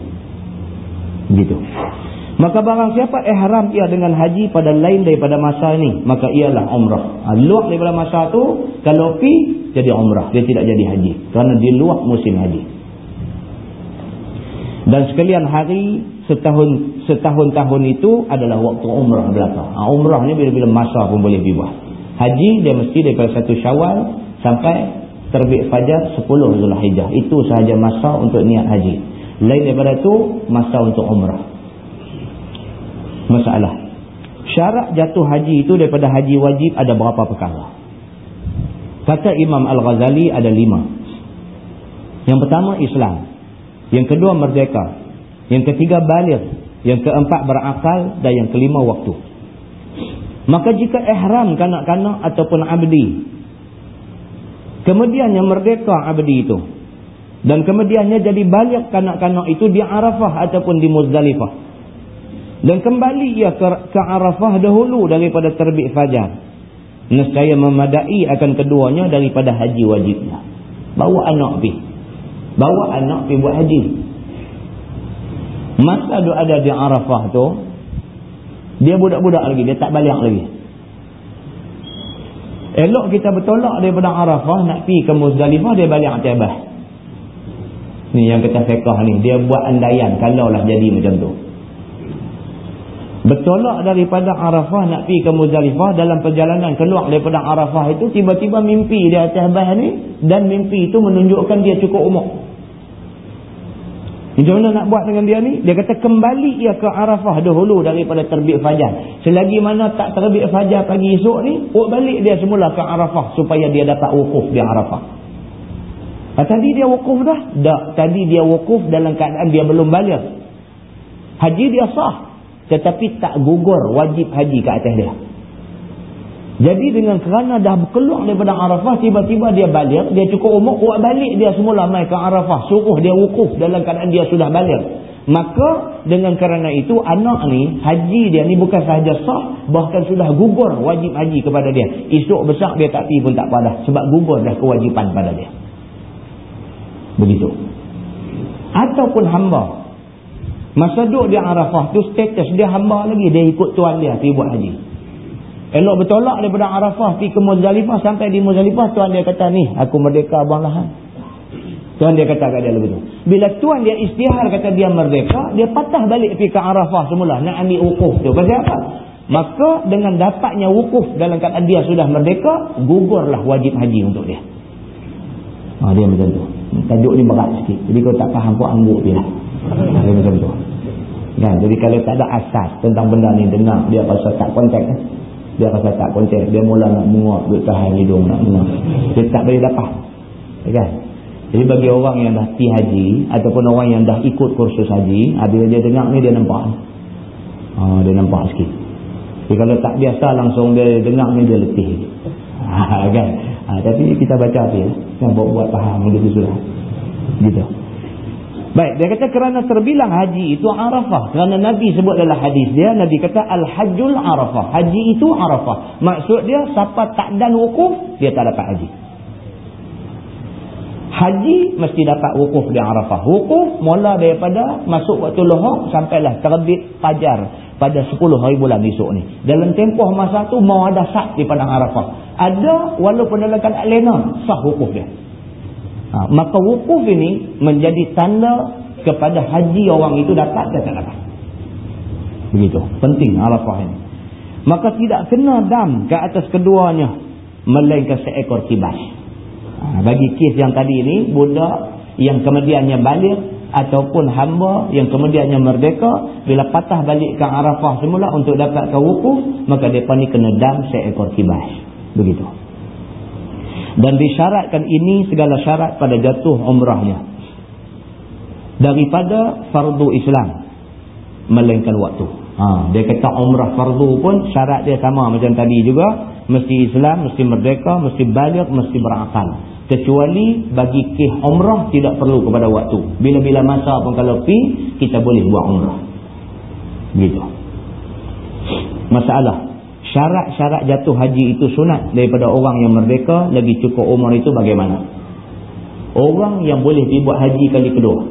Gitu. Maka barang siapa ihram ia dengan haji pada lain daripada masa ini maka ialah umrah. Ha, luar daripada masa tu kalau pi jadi umrah. Dia tidak jadi haji kerana di luar musim haji. Dan sekalian hari setahun setahun-tahun itu adalah waktu umrah belakang ha, umrah ni bila-bila masa pun boleh dibuat Haji dia mesti daripada satu syawal sampai terbit fajar 10 Zulhijjah. Itu sahaja masa untuk niat haji. Lain daripada itu, masa untuk umrah. Masalah. Syarat jatuh haji itu daripada haji wajib ada berapa perkara? Kata Imam Al-Ghazali ada lima. Yang pertama Islam. Yang kedua merdeka. Yang ketiga balik. Yang keempat berakal. Dan yang kelima waktu. Maka jika ihram kanak-kanak ataupun abdi. Kemudiannya merdeka abdi itu. Dan kemudiannya jadi balik kanak-kanak itu di Arafah ataupun di Muzdalifah. Dan kembali ia ke, ke Arafah dahulu daripada terbit fajar. Nescaya memadai akan keduanya daripada haji wajibnya. Bawa anak pergi. Bawa anak pergi buat haji. Masa ada di Arafah tu, dia budak-budak lagi. Dia tak balik lagi. Elok kita bertolak daripada Arafah. Nak pergi ke Muzdalifah. Dia balik Atibah. Ni yang kata fiqah ni. Dia buat andaian. Kalau lah jadi macam tu. Bertolak daripada Arafah. Nak pergi ke Muzdalifah. Dalam perjalanan keluar daripada Arafah itu. Tiba-tiba mimpi dia Atibah ni. Dan mimpi itu menunjukkan dia cukup umur. Macam mana nak buat dengan dia ni? Dia kata kembali ia ke Arafah dahulu daripada terbit fajar. Selagi mana tak terbit fajar pagi esok ni, buat balik dia semula ke Arafah supaya dia dapat wukuf di Arafah. Ah, tadi dia wukuf dah? Tak. Tadi dia wukuf dalam keadaan dia belum balik. Haji dia sah. Tetapi tak gugur wajib haji ke atas dia. Jadi dengan kerana dah keluar daripada Arafah, tiba-tiba dia balik, dia cukup umur, buat balik dia semula mai ke Arafah. Suruh dia wukuf dalam keadaan dia sudah balik. Maka dengan kerana itu, anak ni, haji dia ni bukan sahaja sah, bahkan sudah gugur wajib haji kepada dia. Esok besar dia tak pergi pun tak apa dah. Sebab gugur dah kewajipan pada dia. Begitu. Ataupun hamba. Masa duduk di Arafah tu status dia hamba lagi. Dia ikut tuan dia pergi buat haji. Elok bertolak daripada Arafah pergi ke Muzdalifah sampai di Muzdalifah tuan dia kata ni aku merdeka abang lahan. Tuan dia kata kat dia begitu. Bila tuan dia istihar kata dia merdeka, dia patah balik pergi ke Arafah semula nak ambil wukuf tu. Pasal apa? Maka dengan dapatnya wukuf dalam keadaan dia sudah merdeka, gugurlah wajib haji untuk dia. Ha, dia macam tu. Tajuk ni berat sikit. Jadi kalau tak faham pun angguk dia. Dia macam tu. Kan? Jadi kalau tak ada asas tentang benda ni dengar dia rasa tak kontak. Eh? Dia rasa tak kontak. Dia mula nak menguap duit tahan hidung nak dengar. Dia tak boleh dapat. Kan? Jadi bagi orang yang dah pergi haji ataupun orang yang dah ikut kursus haji, bila dia dengar ni dia nampak. Ha, dia nampak sikit. Jadi kalau tak biasa langsung dia dengar ni dia letih. Ha, (laughs) kan? Ha, tapi kita baca apa ya? Yang buat-buat faham begitu sudah. Gitu. Baik, dia kata kerana terbilang haji itu Arafah. Kerana Nabi sebut dalam hadis dia, Nabi kata Al-Hajjul Arafah. Haji itu Arafah. Maksud dia, siapa tak dan wukuf, dia tak dapat haji. Haji mesti dapat wukuf di Arafah. Wukuf mula daripada masuk waktu lohok sampailah terbit fajar pada 10 hari bulan esok ni. Dalam tempoh masa tu mau ada sah di padang Arafah. Ada walaupun dalam keadaan lena sah wukuf dia. Ha, maka wukuf ini menjadi tanda kepada haji orang itu dapat dan tak dapat. Begitu. Penting Arafah ini. Maka tidak kena dam ke atas keduanya. Melainkan seekor kibas. Ha, bagi kes yang tadi ini, budak yang kemudiannya balik ataupun hamba yang kemudiannya merdeka bila patah balik ke Arafah semula untuk dapatkan wukuf maka mereka ni kena dam seekor kibas begitu dan disyaratkan ini segala syarat pada jatuh umrahnya. Daripada fardu Islam. Melainkan waktu. Ha, dia kata umrah fardu pun syarat dia sama macam tadi juga. Mesti Islam, mesti merdeka, mesti balik, mesti berakal. Kecuali bagi kih umrah tidak perlu kepada waktu. Bila-bila masa pun kalau pi kita boleh buat umrah. Gitu. Masalah syarat-syarat jatuh haji itu sunat daripada orang yang merdeka lagi cukup umur itu bagaimana? Orang yang boleh dibuat haji kali kedua.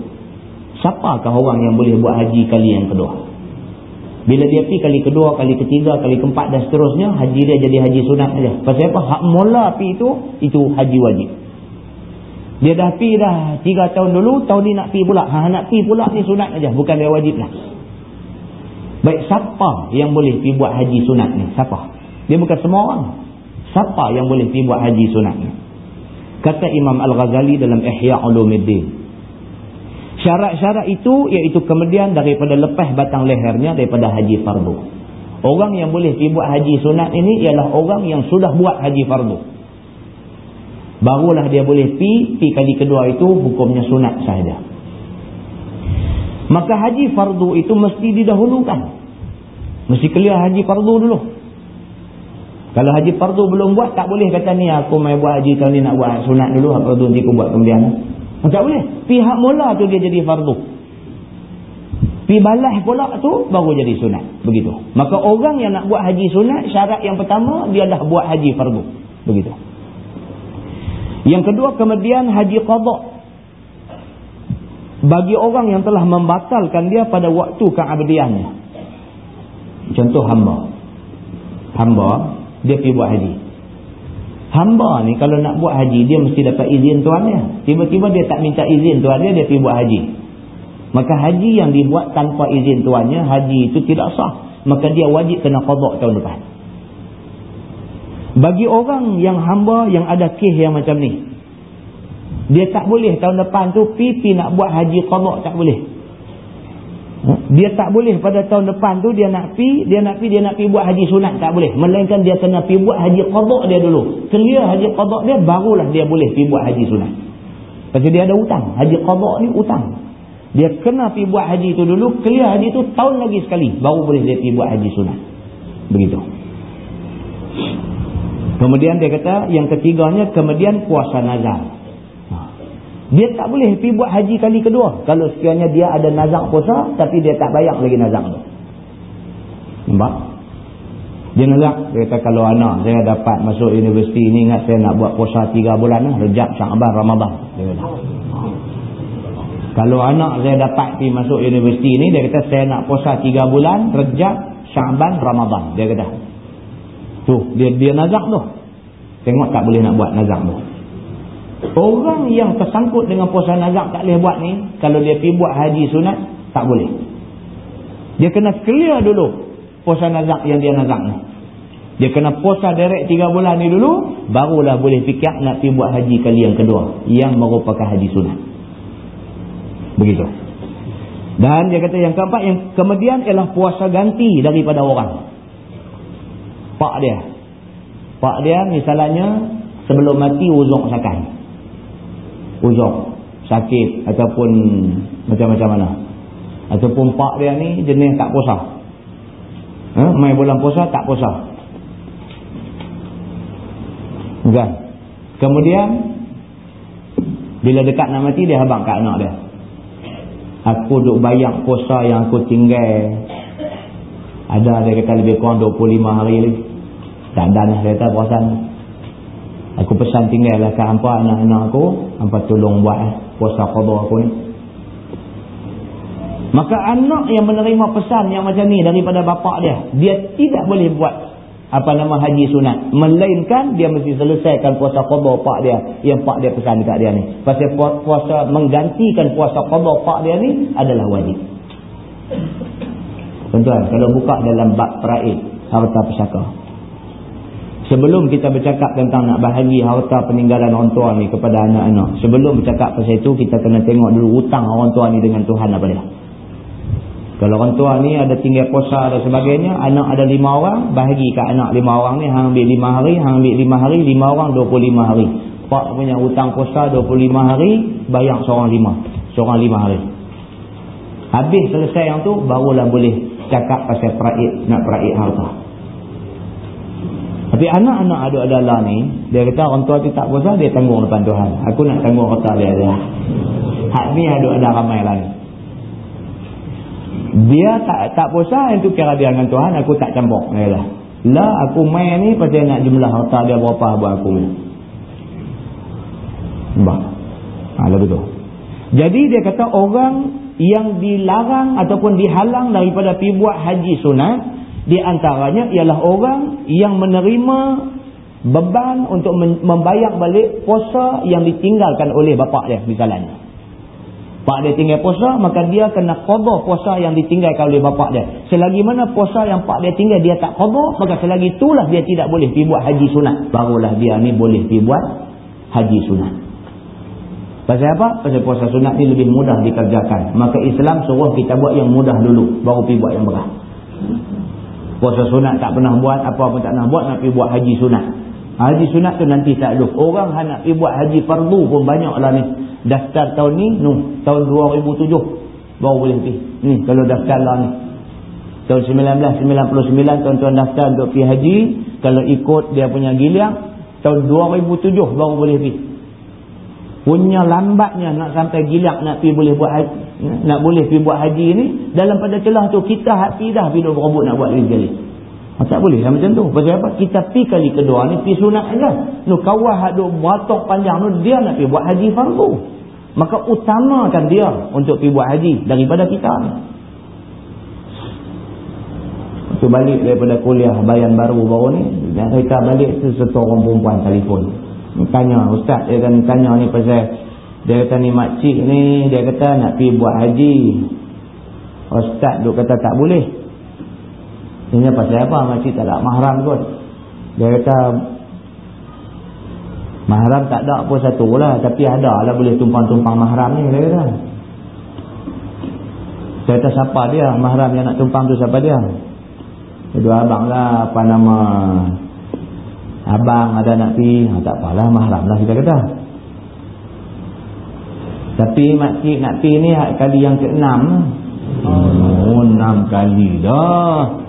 Siapakah orang yang boleh buat haji kali yang kedua? Bila dia pergi kali kedua, kali ketiga, kali keempat dan seterusnya haji dia jadi haji sunat saja. Pasal apa? hak mula pergi itu itu haji wajib. Dia dah pergi dah 3 tahun dulu tahun ni nak pergi pula. Ha, nak pergi pula ni sunat saja. Bukan dia wajib lah Baik siapa yang boleh pergi buat haji sunat ni? Siapa? Dia bukan semua orang. Siapa yang boleh pergi buat haji sunat ni? Kata Imam Al-Ghazali dalam Ihya Ulumuddin. Syarat-syarat itu iaitu kemudian daripada lepas batang lehernya daripada haji fardu. Orang yang boleh pergi buat haji sunat ini ialah orang yang sudah buat haji fardu. Barulah dia boleh pergi, pergi kali kedua itu hukumnya sunat sahaja. Maka haji fardu itu mesti didahulukan. Mesti clear haji fardu dulu. Kalau haji fardu belum buat, tak boleh kata ni aku main buat haji tahun ni nak buat sunat dulu, apa tu nanti aku buat kemudian. Tak boleh. Pihak mula tu dia jadi fardu. Pi balas pula tu baru jadi sunat. Begitu. Maka orang yang nak buat haji sunat, syarat yang pertama dia dah buat haji fardu. Begitu. Yang kedua kemudian haji qadha bagi orang yang telah membatalkan dia pada waktu keabdiannya. Contoh hamba. Hamba, dia pergi buat haji. Hamba ni kalau nak buat haji, dia mesti dapat izin tuannya. Tiba-tiba dia tak minta izin tuan dia, dia pergi buat haji. Maka haji yang dibuat tanpa izin tuannya, haji itu tidak sah. Maka dia wajib kena kodok tahun depan. Bagi orang yang hamba yang ada kih yang macam ni, dia tak boleh tahun depan tu pipi nak buat haji qadha tak boleh. Dia tak boleh pada tahun depan tu dia nak pi, dia nak pi, dia nak pi buat haji sunat tak boleh. Melainkan dia kena pi buat haji qadha dia dulu. Clear haji qadha dia barulah dia boleh pi buat haji sunat. Pasal dia ada hutang. Haji qadha ni hutang. Dia kena pi buat haji tu dulu, clear haji tu tahun lagi sekali baru boleh dia pi buat haji sunat. Begitu. Kemudian dia kata yang ketiganya kemudian puasa nazar. Dia tak boleh pergi buat haji kali kedua. Kalau sekiranya dia ada nazak puasa, tapi dia tak bayar lagi nazak tu. Nampak? Dia nazak. Dia kata kalau anak saya dapat masuk universiti ini, ingat saya nak buat puasa tiga bulan lah. Rejab, Syakban, Ramadan. Dia kata. Kalau anak saya dapat pergi masuk universiti ini, dia kata saya nak puasa tiga bulan, Rejab, Syakban, Ramadan. Dia kata. Tu, dia dia nazak tu. Tengok tak boleh nak buat nazak tu. Orang yang tersangkut dengan puasa nazak tak boleh buat ni, kalau dia pergi buat haji sunat, tak boleh. Dia kena clear dulu puasa nazak yang dia nazak ni. Dia kena puasa direct 3 bulan ni dulu. Barulah boleh fikir nak pergi buat haji kali yang kedua. Yang merupakan haji sunat. Begitu. Dan dia kata yang keempat. Yang kemudian ialah puasa ganti daripada orang. Pak dia. Pak dia misalnya sebelum mati uzuk sakan. Uzuk. Sakit ataupun macam-macam mana. Ataupun pak dia ni jenis tak puasa. Ha? Main bulan puasa tak puasa. Kan? Kemudian bila dekat nak mati dia habang kat anak dia. Aku duk bayang puasa yang aku tinggal ada dia kata lebih kurang 25 hari lagi. Tak ada lah dia kata puasa Aku pesan tinggal lah kat hampa anak-anak aku. Hampa tolong buat eh, puasa qadha aku ni. Maka anak yang menerima pesan yang macam ni daripada bapak dia. Dia tidak boleh buat apa nama haji sunat. Melainkan dia mesti selesaikan puasa qadha pak dia. Yang pak dia pesan dekat dia ni. Pasal puasa menggantikan puasa qadha pak dia ni adalah wajib. Tuan-tuan, kalau buka dalam bab peraid harta pesaka. Sebelum kita bercakap tentang nak bahagi harta peninggalan orang tua ni kepada anak-anak. Sebelum bercakap pasal itu, kita kena tengok dulu hutang orang tua ni dengan Tuhan apa dia. Kalau orang tua ni ada tinggal puasa dan sebagainya, anak ada lima orang, bahagi kat anak lima orang ni, hang ambil lima hari, hang ambil lima hari, lima orang dua puluh lima hari. Pak punya hutang puasa dua puluh lima hari, bayar seorang lima. Seorang lima hari. Habis selesai yang tu, barulah boleh cakap pasal peraid, nak peraid harta. Tapi anak-anak ada adalah ni, dia kata orang tua tu tak puasa, dia tanggung depan Tuhan. Aku nak tanggung harta dia. dia. Hak ni ada ada ramai lagi dia tak tak puasa itu kira dia dengan Tuhan aku tak campur yalah lah aku main ni pasal nak jumlah harta dia berapa buat aku ni bah ha, lalu tu jadi dia kata orang yang dilarang ataupun dihalang daripada pi buat haji sunat di antaranya ialah orang yang menerima beban untuk membayar balik puasa yang ditinggalkan oleh bapak dia misalnya Pak dia tinggal puasa, maka dia kena qadha puasa yang ditinggalkan oleh bapak dia. Selagi mana puasa yang pak dia tinggal dia tak qadha, maka selagi itulah dia tidak boleh buat haji sunat. Barulah dia ni boleh buat haji sunat. Pasal apa? Pasal puasa sunat ni lebih mudah dikerjakan. Maka Islam suruh kita buat yang mudah dulu, baru pergi buat yang berat. Puasa sunat tak pernah buat, apa pun tak pernah buat, nak pergi buat haji sunat. Haji sunat tu nanti tak lulus. Orang nak pergi buat haji fardu pun banyaklah ni. Daftar tahun ni nu tahun 2007 baru boleh pergi. Ni kalau daftar lah ni. Tahun 1999 tuan-tuan daftar untuk pergi haji. Kalau ikut dia punya giliang tahun 2007 baru boleh pergi punya lambatnya nak sampai giliang nak pergi boleh buat haji nak boleh pergi buat haji ni dalam pada celah tu kita hati dah bila berebut nak buat lagi sekali Ha, tak boleh lah macam tu. Pasal apa? Kita pi kali kedua ni pi sunat aja. Nu kawah ada batok panjang tu dia nak pi buat haji fardu. Maka utamakan dia untuk pi buat haji daripada kita ni. Tu balik daripada kuliah bayan baru baru ni, dan kita balik tu satu orang perempuan telefon. Tanya ustaz dia kan tanya ni pasal dia kata ni makcik ni dia kata nak pi buat haji. Ustaz duk kata tak boleh. Ini pasal apa? Makcik tak ada mahram kot. Dia kata, mahram tak ada pun satu lah. Tapi ada lah boleh tumpang-tumpang mahram ni. Dia kata. Saya kata, siapa dia? Mahram yang nak tumpang tu siapa dia? Kedua abang lah, apa nama... Abang ada nak pergi. Ha, tak apalah, mahram lah kita kata. Tapi makcik nak pergi ni kali yang ke-6. Oh, enam kali dah.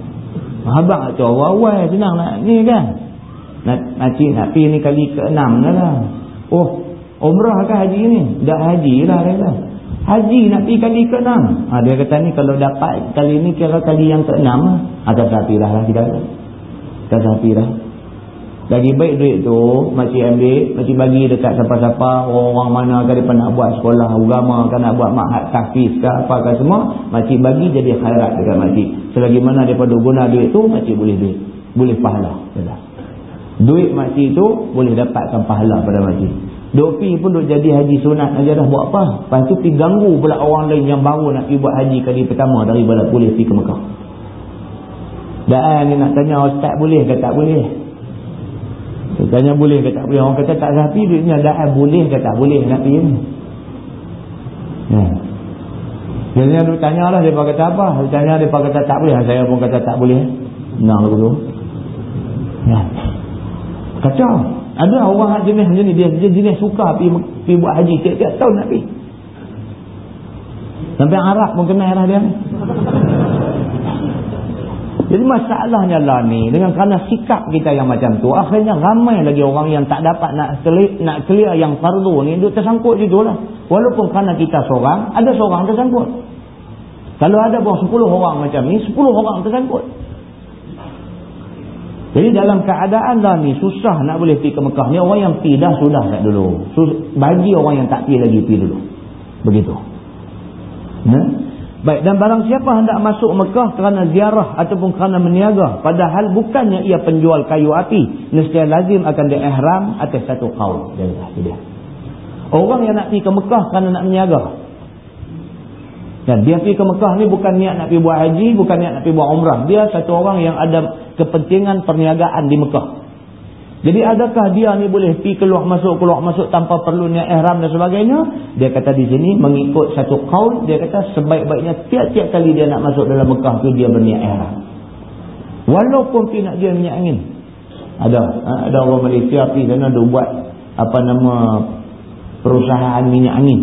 Abang tu awal-awal senang nak ni kan. Nak makcik nak pergi ni kali ke-6 dah lah. Oh, umrah ke haji ni? Dah haji lah lah. Haji nak pergi kali ke-6. Ha, dia kata ni kalau dapat kali ni kira kali yang ke-6 lah. Atas sapi lah lah kita. Atas sapi lah. Lagi baik duit tu, makcik ambil, makcik bagi dekat siapa-siapa, orang-orang mana kan dia nak buat sekolah agama, kan nak buat mahat tahfiz ke apa ke semua, makcik bagi jadi khairat dekat makcik. Selagi mana daripada guna duit tu, makcik boleh duit. Boleh pahala. Duit makcik tu, boleh dapatkan pahala pada makcik. Duk pun duk jadi haji sunat aja dah buat apa. Lepas tu pergi ganggu pula orang lain yang baru nak pergi buat haji kali pertama daripada boleh pergi ke Mekah. Dan ni nak tanya ustaz boleh ke tak boleh? Tanya boleh ke tak boleh? Orang kata tak rapi duitnya daan boleh ke tak boleh nak ni? Ya. Dia tanya lah dia kata apa? Dia tanya dia kata tak boleh. Saya pun kata tak boleh. Nak dulu. Ya. Kacau. Ada orang jenis macam ni. Dia, dia jenis suka pergi, pergi buat haji. Tiap-tiap tahun nak pergi. Sampai Arab pun kenal lah dia. Jadi masalahnya lah ni dengan kerana sikap kita yang macam tu akhirnya ramai lagi orang yang tak dapat nak clear, nak clear yang fardu ni dia tersangkut gitu lah. Walaupun kerana kita seorang ada seorang tersangkut. Kalau ada buang 10 orang macam ni 10 orang tersangkut. Jadi dalam keadaan lah ni susah nak boleh pergi ke Mekah ni orang yang pergi dah sudah tak dulu. Bagi orang yang tak pergi lagi pergi dulu. Begitu. Nah. Baik, dan barang siapa hendak masuk Mekah kerana ziarah ataupun kerana meniaga, padahal bukannya ia penjual kayu api, nescaya lazim akan diihram atas satu kaum. Dia. Orang yang nak pergi ke Mekah kerana nak meniaga. Dan dia pergi ke Mekah ni bukan niat nak pergi buat haji, bukan niat nak pergi buat umrah. Dia satu orang yang ada kepentingan perniagaan di Mekah. Jadi adakah dia ni boleh pi keluar masuk keluar masuk tanpa perlu niat ihram dan sebagainya? Dia kata di sini mengikut satu kaul dia kata sebaik-baiknya tiap-tiap kali dia nak masuk dalam Mekah tu dia berniat ihram. Walaupun pi nak dia minyak angin. Ada ha, ada orang Malaysia pi sana ada buat apa nama perusahaan minyak angin.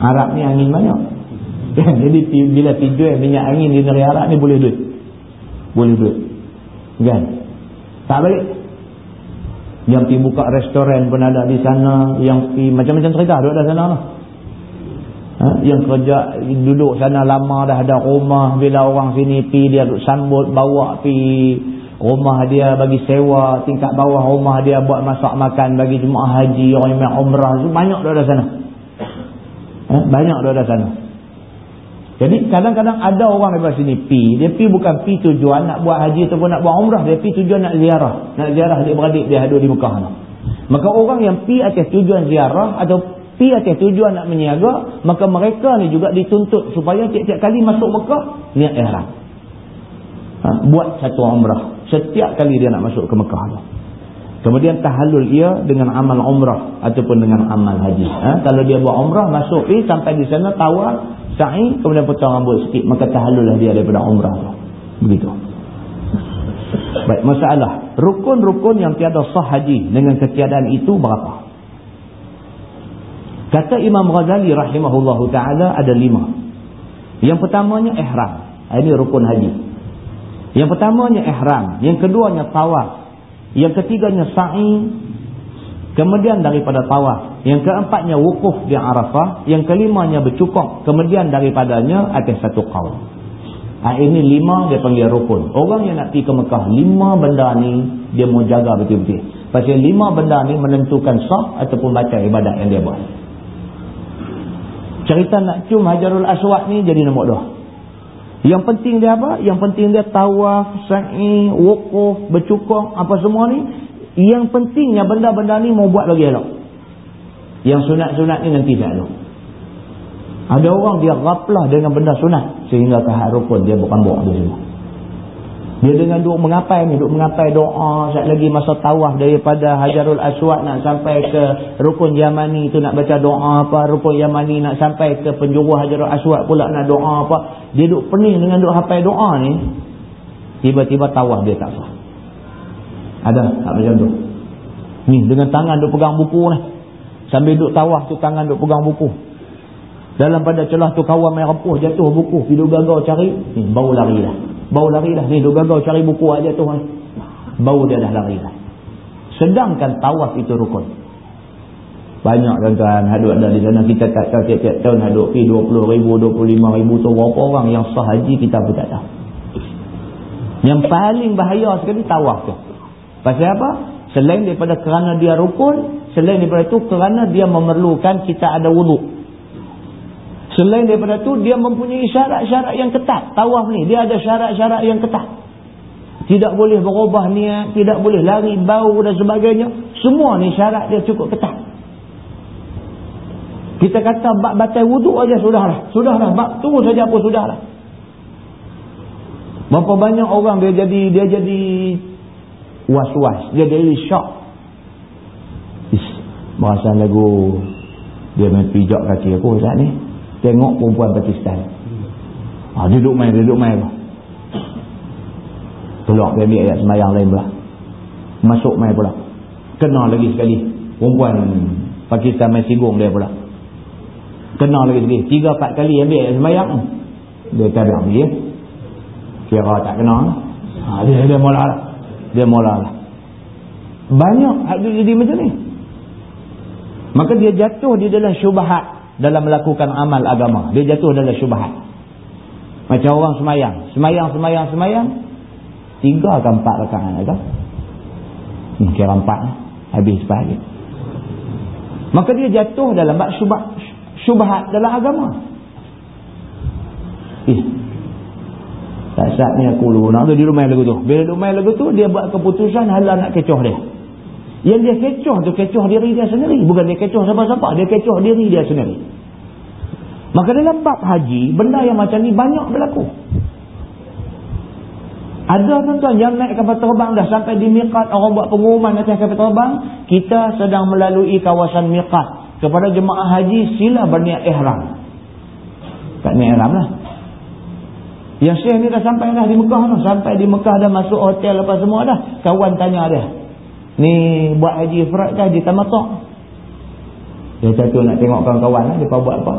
Arab ni angin banyak. (laughs) Jadi bila jual minyak angin di negara Arab ni boleh duit. Boleh duit. Kan? Tak balik yang pergi buka restoran pun ada di sana yang macam-macam cerita duduk di sana lah. Ha? yang kerja duduk sana lama dah ada rumah bila orang sini pergi dia duduk sambut bawa pergi rumah dia bagi sewa tingkat bawah rumah dia buat masak makan bagi jemaah haji orang yang umrah. Banyak duduk di sana. Ha? banyak duduk di sana jadi kadang-kadang ada orang daripada sini pi, dia pi bukan pi tujuan nak buat haji ataupun nak buat umrah, dia pi tujuan nak ziarah. Nak ziarah dia beradik dia ada di Mekah ni. Maka orang yang pi atas tujuan ziarah atau pi atas tujuan nak meniaga, maka mereka ni juga dituntut supaya tiap-tiap kali masuk Mekah niat ihram. Ha, buat satu umrah setiap kali dia nak masuk ke Mekah tu. Kemudian tahallul ia dengan amal umrah ataupun dengan amal haji. Ha, kalau dia buat umrah masuk pi sampai di sana tawaf sa'i kemudian potong rambut sikit maka tahallullah dia daripada umrah tu. Begitu. Baik masalah. Rukun-rukun yang tiada sah haji dengan ketiadaan itu berapa? Kata Imam Ghazali rahimahullahu taala ada lima. Yang pertamanya ihram. Ini rukun haji. Yang pertamanya ihram. Yang keduanya tawaf. Yang ketiganya sa'i. Kemudian daripada tawaf yang keempatnya wukuf di Arafah. Yang kelimanya bercukup. Kemudian daripadanya ada satu kaum. Ha, ini lima dia panggil rukun. Orang yang nak pergi ke Mekah, lima benda ni dia mau jaga betul-betul. Pasal lima benda ni menentukan sah ataupun baca ibadat yang dia buat. Cerita nak cium Hajarul Aswad ni jadi nombor dua. Yang penting dia apa? Yang penting dia tawaf, sa'i, wukuf, bercukup, apa semua ni. Yang pentingnya benda-benda ni mau buat lagi elok. Yang sunat-sunat ni nanti tak ada. Ada orang dia raplah dengan benda sunat. Sehingga hak rukun dia bukan buat dia semua. Dia dengan duk mengapai ni. Duk mengapai doa. Saat lagi masa tawaf daripada Hajarul Aswad nak sampai ke rukun Yamani tu nak baca doa apa. Rukun Yamani nak sampai ke penjuru Hajarul Aswad pula nak doa apa. Dia duk pening dengan duk hapai doa ni. Tiba-tiba tawaf dia tak sah. Ada tak macam tu. Ni dengan tangan duk pegang buku ni. Sambil duduk tawah tu tangan duduk pegang buku. Dalam pada celah tu kawan main rempuh jatuh buku. Pergi duduk gagal cari. Ni bau lari dah. Bau lari dah. Ni duduk gagal cari buku aja tu. Bau dia dah lari dah. Sedangkan tawaf itu rukun. Banyak tuan-tuan hadut ada di sana. Kita tak tahu tiap-tiap tahun hadut pergi 20 ribu, 25 ribu tu. Berapa orang yang sah haji kita pun tak tahu. Yang paling bahaya sekali tawaf tu. Pasal apa? Selain daripada kerana dia rukun, selain daripada itu kerana dia memerlukan kita ada wuduk. Selain daripada itu dia mempunyai syarat-syarat yang ketat. Tawaf ni dia ada syarat-syarat yang ketat. Tidak boleh berubah niat, tidak boleh lari bau dan sebagainya. Semua ni syarat dia cukup ketat. Kita kata bak batai wuduk aja sudahlah. Sudahlah, bak tu saja pun sudahlah. Berapa banyak orang dia jadi dia jadi was-was, dia jadi shock. Bahasa lagu dia main pijak kaki aku saat ni. Tengok perempuan Pakistan. Ha, duduk main, duduk main. Keluar dia ambil ayat semayang lain pula. Masuk main pula. Kena lagi sekali. Perempuan Pakistan main sigung dia pula. Kena lagi sekali. Tiga empat kali ambil ayat semayang. Dia tak ambil. Ya? Kira tak kena. Ha, dia, dia mula lah. Dia mula lah. Banyak ada jadi macam ni. Maka dia jatuh di dalam syubahat dalam melakukan amal agama. Dia jatuh dalam syubahat. Macam orang semayang. Semayang, semayang, semayang. Tiga ke empat rekaan. Ada? Hmm, kira empat. Habis sepahagi. Maka dia jatuh dalam syubahat, syubahat dalam agama. Eh. Tak saatnya aku lu. Nak tu di rumah lagu tu. Bila rumah lagu tu, dia buat keputusan hala nak kecoh dia. Yang dia kecoh tu kecoh diri dia sendiri. Bukan dia kecoh siapa-siapa. Dia kecoh diri dia sendiri. Maka dalam bab haji, benda yang macam ni banyak berlaku. Ada tuan-tuan yang naik kapal terbang dah sampai di miqat. Orang buat pengumuman atas kapal terbang. Kita sedang melalui kawasan miqat. Kepada jemaah haji, sila berniat ihram. Tak niat ihram lah. Yang syekh ni dah sampai dah di Mekah tu. Sampai di Mekah dah masuk hotel apa semua dah. Kawan tanya dia. Ni buat haji ifrat kah di tamatok? Dia satu nak tengok kawan-kawan lah, dia buat apa?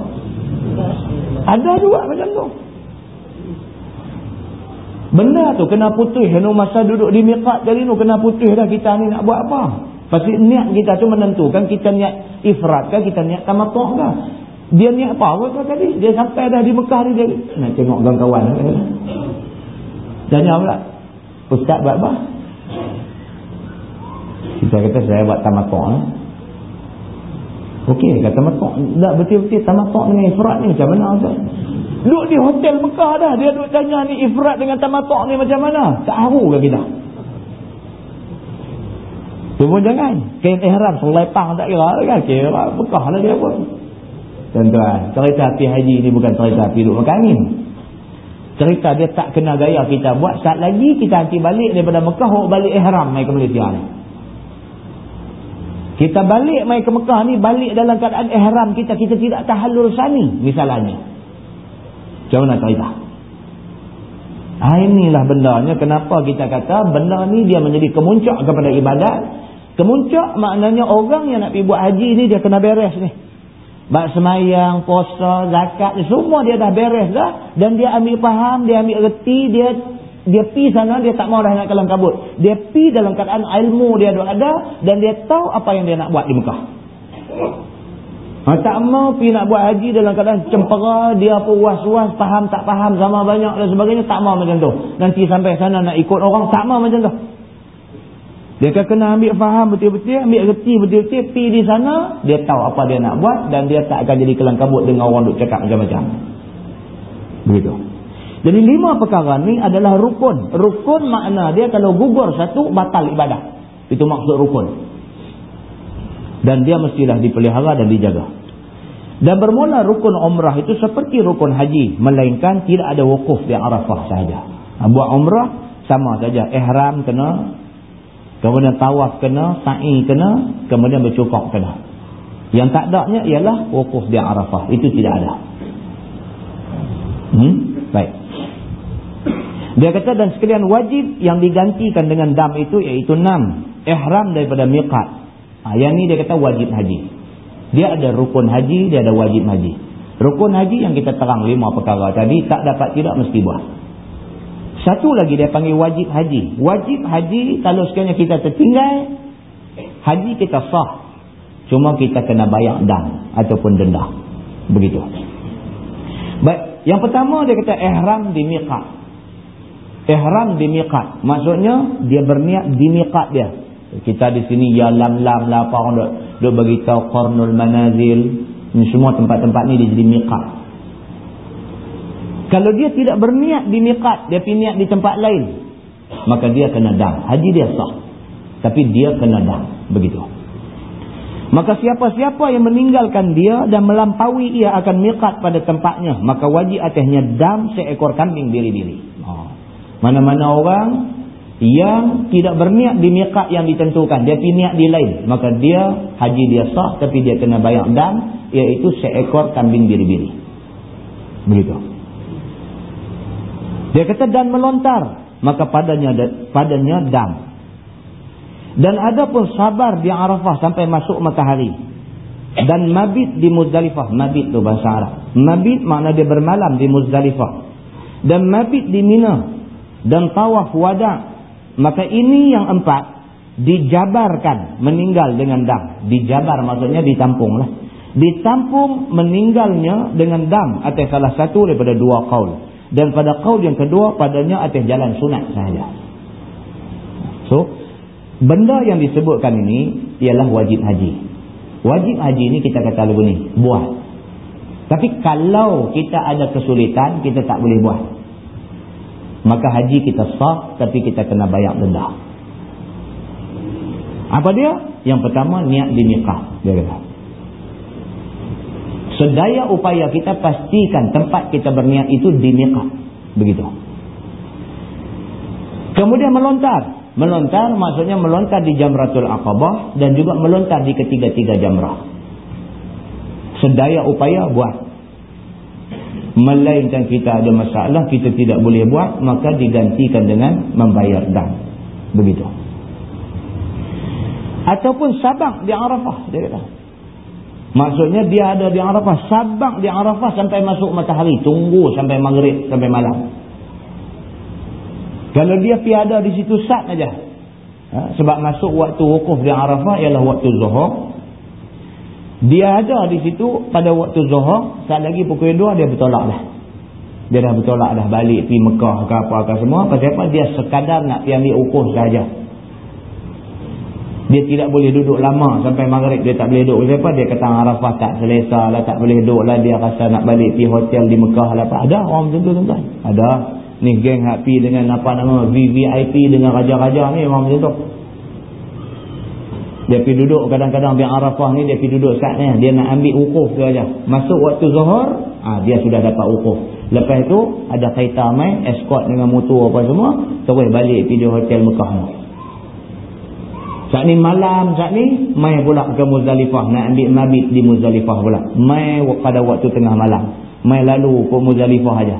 Ada juga macam tu. Benda tu kena putih. Kena masa duduk di miqat kali ni kena putih dah kita ni nak buat apa? Pasti niat kita tu menentukan kita niat ifrat kah, kita niat tamatok kah? Dia niat apa apa tadi? Dia sampai dah di Mekah ni dia nak tengok kawan-kawan. Tanya pula. Ustaz buat apa? Kita kata saya buat tamatok eh? Okey kata tamatok. Tak betul-betul tamatok dengan ifrat ni macam mana Ustaz? Duduk di hotel Mekah dah. Dia duduk tanya ni ifrat dengan tamatok ni macam mana. Tak haru ke kita? Cuma jangan. Kain ihram selepang tak kira kan? Kira Mekah lah dia pun. Tuan-tuan Cerita api haji ni bukan cerita api duduk makan angin. Cerita dia tak kena gaya kita. Buat Saat lagi kita nanti balik daripada Mekah Balik ihram mai ke Malaysia ni kita balik mai ke Mekah ni, balik dalam keadaan ihram kita, kita tidak tahallul sani misalnya. Macam mana cerita? Ha, inilah bendanya kenapa kita kata benda ni dia menjadi kemuncak kepada ibadat. Kemuncak maknanya orang yang nak pergi buat haji ni dia kena beres ni. Bak semayang, puasa, zakat, semua dia dah beres dah. Dan dia ambil faham, dia ambil reti, dia dia pi sana dia tak mau dah nak kelam kabut. Dia pi dalam keadaan ilmu dia ada dan dia tahu apa yang dia nak buat di Mekah. Ha, tak mau pi nak buat haji dalam keadaan cempera dia pun was-was faham tak faham sama banyak dan sebagainya tak mau macam tu. Nanti sampai sana nak ikut orang tak mau macam tu. Dia akan kena ambil faham betul-betul ambil reti betul-betul pi di sana dia tahu apa dia nak buat dan dia tak akan jadi kelam kabut dengan orang duk cakap macam-macam. Begitu jadi lima perkara ni adalah rukun. Rukun makna dia kalau gugur satu, batal ibadah. Itu maksud rukun. Dan dia mestilah dipelihara dan dijaga. Dan bermula rukun umrah itu seperti rukun haji. Melainkan tidak ada wukuf di Arafah sahaja. Buat umrah sama saja. Ihram kena. Kemudian tawaf kena. Sa'i kena. Kemudian bercukok kena. Yang tak adanya ialah wukuf di Arafah. Itu tidak ada. Hmm? Baik. Dia kata dan sekalian wajib yang digantikan dengan dam itu iaitu enam. Ihram daripada miqat. Ha, yang ni dia kata wajib haji. Dia ada rukun haji, dia ada wajib haji. Rukun haji yang kita terang lima perkara tadi tak dapat tidak mesti buat. Satu lagi dia panggil wajib haji. Wajib haji kalau sekiranya kita tertinggal, haji kita sah. Cuma kita kena bayar dam ataupun denda. Begitu. Baik, yang pertama dia kata ihram di miqat ihram di miqat maksudnya dia berniat di miqat dia. Kita di sini ya lam lam lah apa orang duk, duk bagi tahu qarnul manazil. Ini semua tempat-tempat ni dia jadi miqat kalau dia tidak berniat di miqat dia pergi niat di tempat lain maka dia kena dam. Haji dia sah tapi dia kena dam. Begitu. Maka siapa-siapa yang meninggalkan dia dan melampaui ia akan miqat pada tempatnya. Maka wajib atasnya dam seekor kambing diri-diri. Mana-mana orang yang tidak berniat di miqat yang ditentukan. Dia pergi niat di lain. Maka dia haji dia sah tapi dia kena bayar dam. Iaitu seekor kambing biri-biri. Begitu. Dia kata dan melontar. Maka padanya padanya dam. Dan ada pun sabar di Arafah sampai masuk matahari. Dan mabit di Muzdalifah. Mabit tu bahasa Arab. Mabit makna dia bermalam di Muzdalifah. Dan mabit di Mina dan tawaf wada. Maka ini yang empat dijabarkan meninggal dengan dam. Dijabar maksudnya ditampung lah. Ditampung meninggalnya dengan dam atas salah satu daripada dua kaul dan pada kaul yang kedua padanya atas jalan sunat sahaja. So benda yang disebutkan ini ialah wajib haji. Wajib haji ini kita kata lagu ni buat tapi kalau kita ada kesulitan kita tak boleh buat maka haji kita sah tapi kita kena bayar denda. Apa dia? yang pertama niat di nikah. Dia kata. Sedaya upaya kita pastikan tempat kita berniat itu di nikah. Begitu. Kemudian melontar. Melontar maksudnya melontar di jamratul aqabah dan juga melontar di ketiga-tiga jamrah. Sedaya upaya buat melainkan kita ada masalah kita tidak boleh buat maka digantikan dengan membayar dam. Begitu. Ataupun sabak di Arafah dia kata. Maksudnya dia ada di Arafah sabak di Arafah sampai masuk matahari tunggu sampai maghrib sampai malam. Kalau dia tiada di situ sat saja ha? sebab masuk waktu wukuf di Arafah ialah waktu zuhur dia ada di situ pada waktu zuhur, saat lagi pukul 2 dia bertolak dah. Dia dah bertolak dah balik pergi Mekah ke apa-apa semua. Pasal apa? Dia sekadar nak pergi ambil ukur sahaja. Dia tidak boleh duduk lama sampai maghrib. Dia tak boleh duduk. Pasal apa? Dia kata Arafah tak selesa lah. Tak boleh duduk lah. Dia rasa nak balik pergi hotel di Mekah lah. Ada orang macam tu tuan-tuan? Ada. Ni geng happy dengan apa nama VVIP dengan raja-raja ni orang macam tu. Dia pergi duduk kadang-kadang di Arafah ni dia pergi duduk saat ni. Dia nak ambil ukuf ke aja. Masuk waktu zuhur, ah dia sudah dapat ukuf. Lepas tu ada kereta mai, escort dengan motor apa semua, terus balik pergi hotel Mekah ni. Saat ni malam saat ni mai pula ke Muzdalifah nak ambil mabit di Muzdalifah pula. Mai pada waktu tengah malam. Mai lalu ke Muzdalifah aja.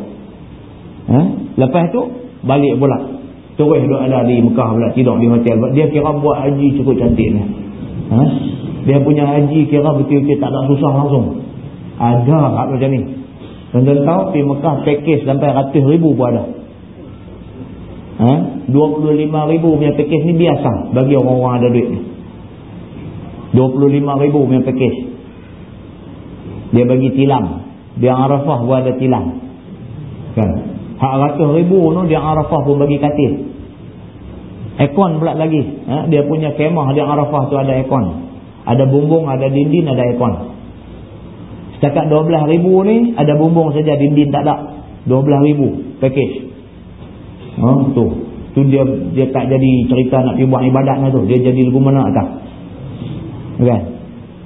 Ha? Lepas tu balik pula terus duduk ada di Mekah pula tidur di hotel. Dia kira buat haji cukup cantik ha? dia punya haji kira betul-betul tak ada susah langsung. Ada hak macam ni. Tuan-tuan tahu di Mekah package sampai ratus ribu pun ada. Ha? 25 ribu punya package ni biasa bagi orang-orang ada duit ni. 25 ribu punya package. Dia bagi tilam dia Arafah pun ada tilam kan? Hak ratus ribu tu dia Arafah pun bagi katil. Ekon pula lagi. Ha? Dia punya kemah di Arafah tu ada ekon. Ada bumbung, ada dinding, ada ekon. Setakat 12 ribu ni ada bumbung saja, dinding tak ada. 12 ribu package. Ha? Tu. Tu dia dia tak jadi cerita nak pergi buat ibadatnya tu. Dia jadi lagu mana tak? Kan?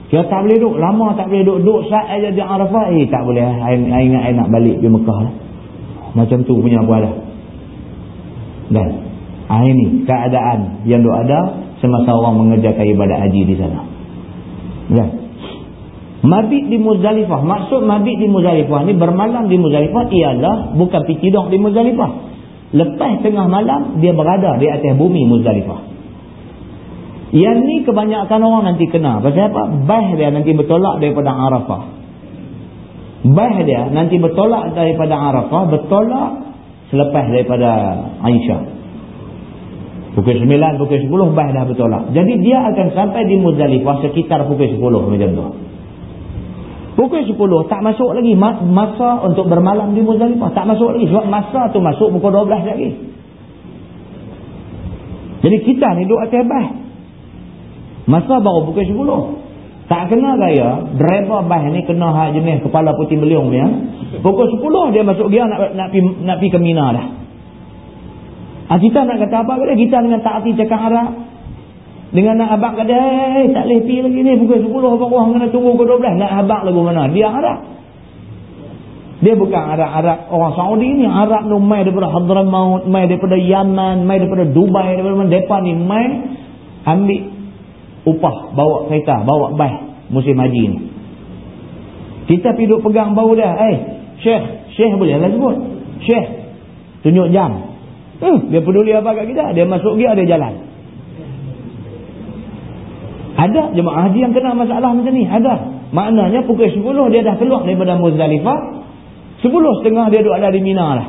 Dia tak boleh duduk. Lama tak boleh duduk. Duduk saat aja di Arafah. Eh tak boleh. Saya ingat saya nak balik pergi Mekah lah. Macam tu punya bualah. Kan? Ha, ini keadaan yang ada semasa orang mengerjakan ibadat haji di sana. Ya. Mabit di Muzdalifah. Maksud mabit di Muzdalifah ni bermalam di Muzdalifah ialah bukan tidur di Muzdalifah. Lepas tengah malam dia berada di atas bumi Muzdalifah. Yang ni kebanyakan orang nanti kena. Pasal apa? Bah dia nanti bertolak daripada Arafah. Bah dia nanti bertolak daripada Arafah. Bertolak selepas daripada Aisyah. Pukul 9, pukul 10 bah dah bertolak. Jadi dia akan sampai di Muzdalifah sekitar pukul 10 macam tu. Pukul 10 tak masuk lagi masa untuk bermalam di Muzdalifah. Tak masuk lagi sebab masa tu masuk pukul 12 lagi. Jadi kita ni duduk atas bah. Masa baru pukul 10. Tak kena gaya, driver bah ni kena hak jenis kepala putih beliung ni. Ya. Pukul 10 dia masuk dia nak nak pi nak pi ke Mina dah. Ha, kita nak kata apa kata? Kita dengan tak hati cakap Arab. Dengan nak abang kata, hey, tak boleh pergi lagi ni. Pukul 10 abang orang kena tunggu ke 12. Nak abang lagu mana? Dia Arab. Dia bukan Arab-Arab. Orang Saudi ni Arab tu mai daripada Hadramaut, mai daripada Yaman, mai daripada Dubai, daripada mana. Mereka ni mai ambil upah, bawa kereta, bawa bas musim haji ni. Kita pergi duduk pegang bau dia. Eh, Syekh. Syekh boleh lah sebut. Syekh. Tunjuk jam. Hmm, dia peduli apa kat kita? Dia masuk dia ada jalan. Ada jemaah haji yang kena masalah macam ni. Ada. Maknanya pukul 10 dia dah keluar daripada Muzdalifah. Sepuluh setengah dia duduk ada di Mina lah.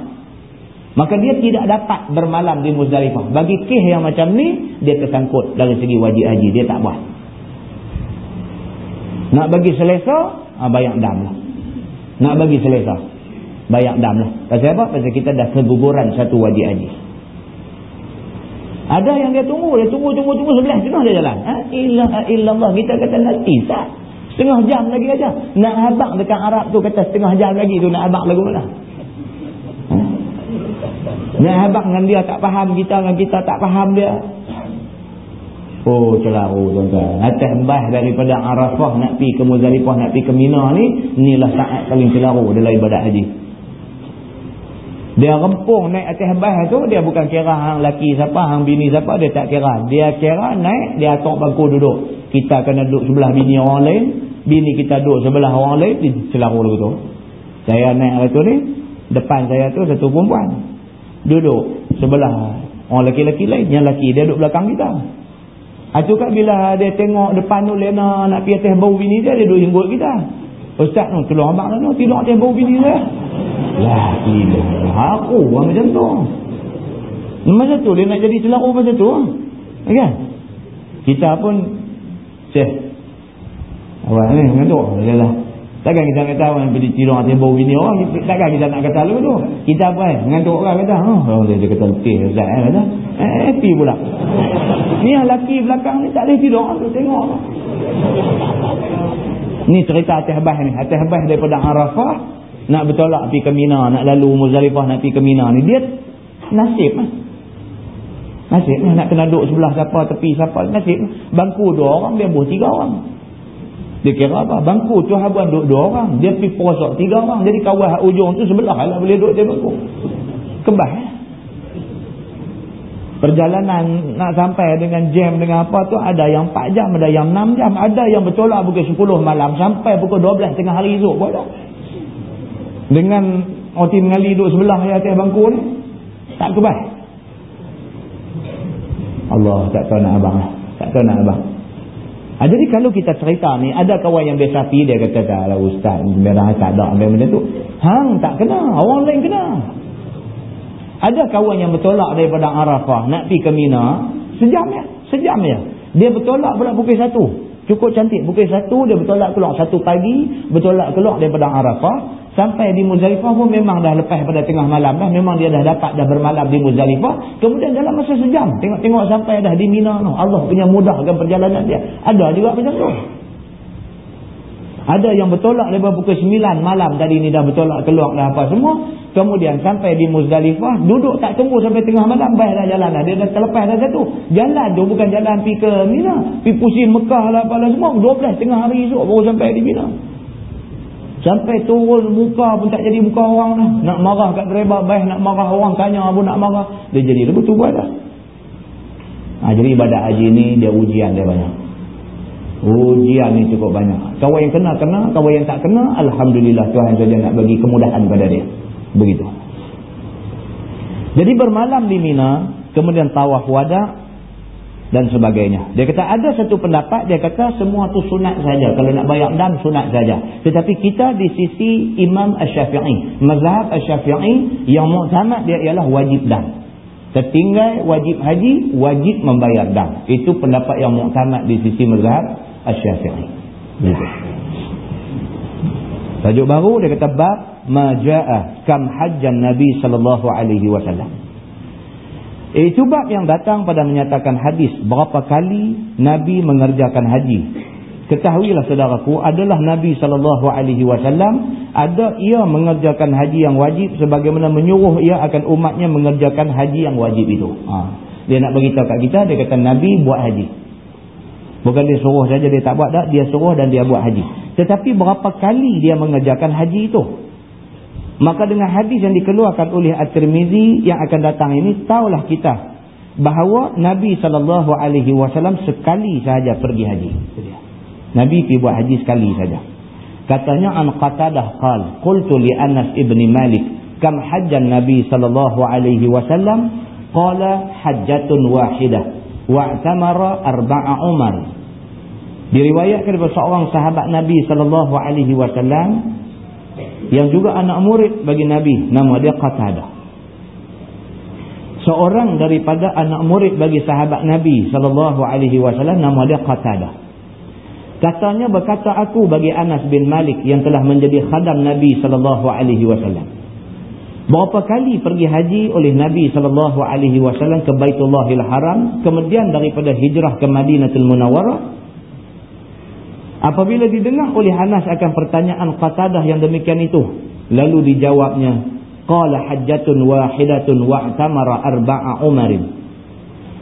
Maka dia tidak dapat bermalam di Muzdalifah. Bagi kih yang macam ni, dia tersangkut dari segi wajib haji. Dia tak buat. Nak bagi selesa, ah, bayar dam lah. Nak bagi selesa, bayar dam lah. Pasal apa? Pasal kita dah keguguran satu wajib haji. Ada yang dia tunggu, dia tunggu, tunggu, tunggu sebelah setengah dia jalan. Ha? Ilah, ilallah. Kita kata nanti, tak. Setengah jam lagi aja. Nak habak dekat Arab tu kata setengah jam lagi tu nak habak lagu mana? Ha? Nak habak dengan dia tak faham kita dengan kita tak faham dia. Oh celaru tuan-tuan. Atas bah daripada Arafah nak pi ke Muzdalifah nak pi ke Mina ni, inilah saat paling celaru dalam ibadat haji. Dia rempung naik atas bah tu, dia bukan kira hang laki siapa, hang bini siapa, dia tak kira. Dia kira naik, dia atok bangku duduk. Kita kena duduk sebelah bini orang lain, bini kita duduk sebelah orang lain di celaru lagu tu. Saya naik hari tu ni depan saya tu satu perempuan. Duduk sebelah orang lelaki-lelaki lain yang lelaki dia duduk belakang kita. Itu kan bila dia tengok depan tu Lena nak pergi atas bau bini dia dia duduk hinggut kita. Ustaz tu tolong abang tu tidur atas bau bini dia lah gila aku orang macam tu macam tu dia nak jadi celaru macam tu kan kita pun Syekh Awak ni mengantuk. Yalah. Takkan kita kata orang pergi tidur atas bau bini orang. Takkan kita nak kata lalu tu. Kita apa eh? Mengantuk orang kata. Oh, orang dia kata letih. Ustaz eh. Kata. Eh, happy pula. Ni yang laki belakang ni tak boleh tidur. Tu tengok. Ni cerita atas bah ni. Atas bah daripada Arafah. Nak bertolak pergi ke Mina. Nak lalu Muzalifah nak pergi ke Mina ni. Dia nasib lah. Nasib lah. Nak kena duduk sebelah siapa tepi siapa. Nasib. Bangku dua orang. Dia buh tiga orang. Dia kira apa? Bangku tu habuan duduk dua orang. Dia pergi posok tiga orang. Jadi kawan ujung tu sebelah lah boleh duduk dia bangku. Kebah. Eh? Perjalanan nak sampai dengan jam dengan apa tu ada yang 4 jam, ada yang 6 jam. Ada yang bertolak pukul 10 malam sampai pukul 12 tengah hari esok. Dengan Oti mengali duduk sebelah ya atas bangku ni. Tak kebah. Allah tak tahu nak abang. Tak tahu nak abang. Ha, jadi kalau kita cerita ni, ada kawan yang biasa pergi, dia kata, kalau ustaz, merah tak ada, ambil macam tu. Hang tak kena, orang lain kena. Ada kawan yang bertolak daripada Arafah, nak pergi ke Mina, sejam ya, sejam ya. Dia bertolak pula pukul satu. Cukup cantik, pukul satu, dia bertolak keluar satu pagi, bertolak keluar daripada Arafah, Sampai di Muzdalifah pun memang dah lepas pada tengah malam dah. Memang dia dah dapat dah bermalam di Muzdalifah. Kemudian dalam masa sejam. Tengok-tengok sampai dah di Mina. No. Allah punya mudahkan perjalanan dia. Ada juga macam tu. Ada yang bertolak lepas pukul 9 malam tadi ni dah bertolak keluar dah apa semua. Kemudian sampai di Muzdalifah. Duduk tak tunggu sampai tengah malam. Baik dah jalan dah. Dia dah terlepas dah satu. Jalan tu bukan jalan pergi ke Mina. Pergi pusing Mekah lah apalah semua. 12 tengah hari esok baru sampai di Mina. Sampai turun muka pun tak jadi muka orang lah. Nak marah kat driver baik nak marah orang tanya pun nak marah. Dia jadi lebih tu buat lah. Ha, jadi ibadat haji ni dia ujian dia banyak. Ujian ni cukup banyak. Kawan yang kena, kena. Kawan yang tak kena, Alhamdulillah Tuhan saja nak bagi kemudahan pada dia. Begitu. Jadi bermalam di Mina, kemudian tawaf wadah, dan sebagainya. Dia kata ada satu pendapat dia kata semua tu sunat saja. Kalau nak bayar dam sunat saja. Tetapi kita di sisi Imam Asy-Syafi'i, mazhab Asy-Syafi'i yang muktamad dia ialah wajib dam. Tertinggal wajib haji, wajib membayar dam. Itu pendapat yang muktamad di sisi mazhab Asy-Syafi'i. Gitu. Tajuk baru dia kata bab majaa kam hajjan Nabi sallallahu alaihi wasallam. Itu bab yang datang pada menyatakan hadis berapa kali Nabi mengerjakan haji. Ketahuilah saudaraku adalah Nabi SAW ada ia mengerjakan haji yang wajib sebagaimana menyuruh ia akan umatnya mengerjakan haji yang wajib itu. Ha. Dia nak beritahu kat kita, dia kata Nabi buat haji. Bukan dia suruh saja dia tak buat tak, dia suruh dan dia buat haji. Tetapi berapa kali dia mengerjakan haji itu? Maka dengan hadis yang dikeluarkan oleh At-Tirmizi yang akan datang ini, tahulah kita bahawa Nabi SAW sekali sahaja pergi haji. Nabi pergi buat haji sekali saja. Katanya an qatadah qal, qultu li Anas ibn Malik, kam hajjan Nabi SAW? Qala hajjatun wahidah, wa'tamara arba'a umar. Diriwayatkan daripada seorang sahabat Nabi SAW, yang juga anak murid bagi Nabi nama dia Qatadah. Seorang daripada anak murid bagi sahabat Nabi sallallahu alaihi wasallam nama dia Qatadah. Katanya berkata aku bagi Anas bin Malik yang telah menjadi khadam Nabi sallallahu alaihi wasallam. Berapa kali pergi haji oleh Nabi sallallahu alaihi wasallam ke Baitullahil Haram kemudian daripada hijrah ke Madinatul Munawwarah Apabila didengar oleh Anas akan pertanyaan Qatadah yang demikian itu, lalu dijawabnya, qala hajjatun wahidatun wa'tamara arba'a umarin.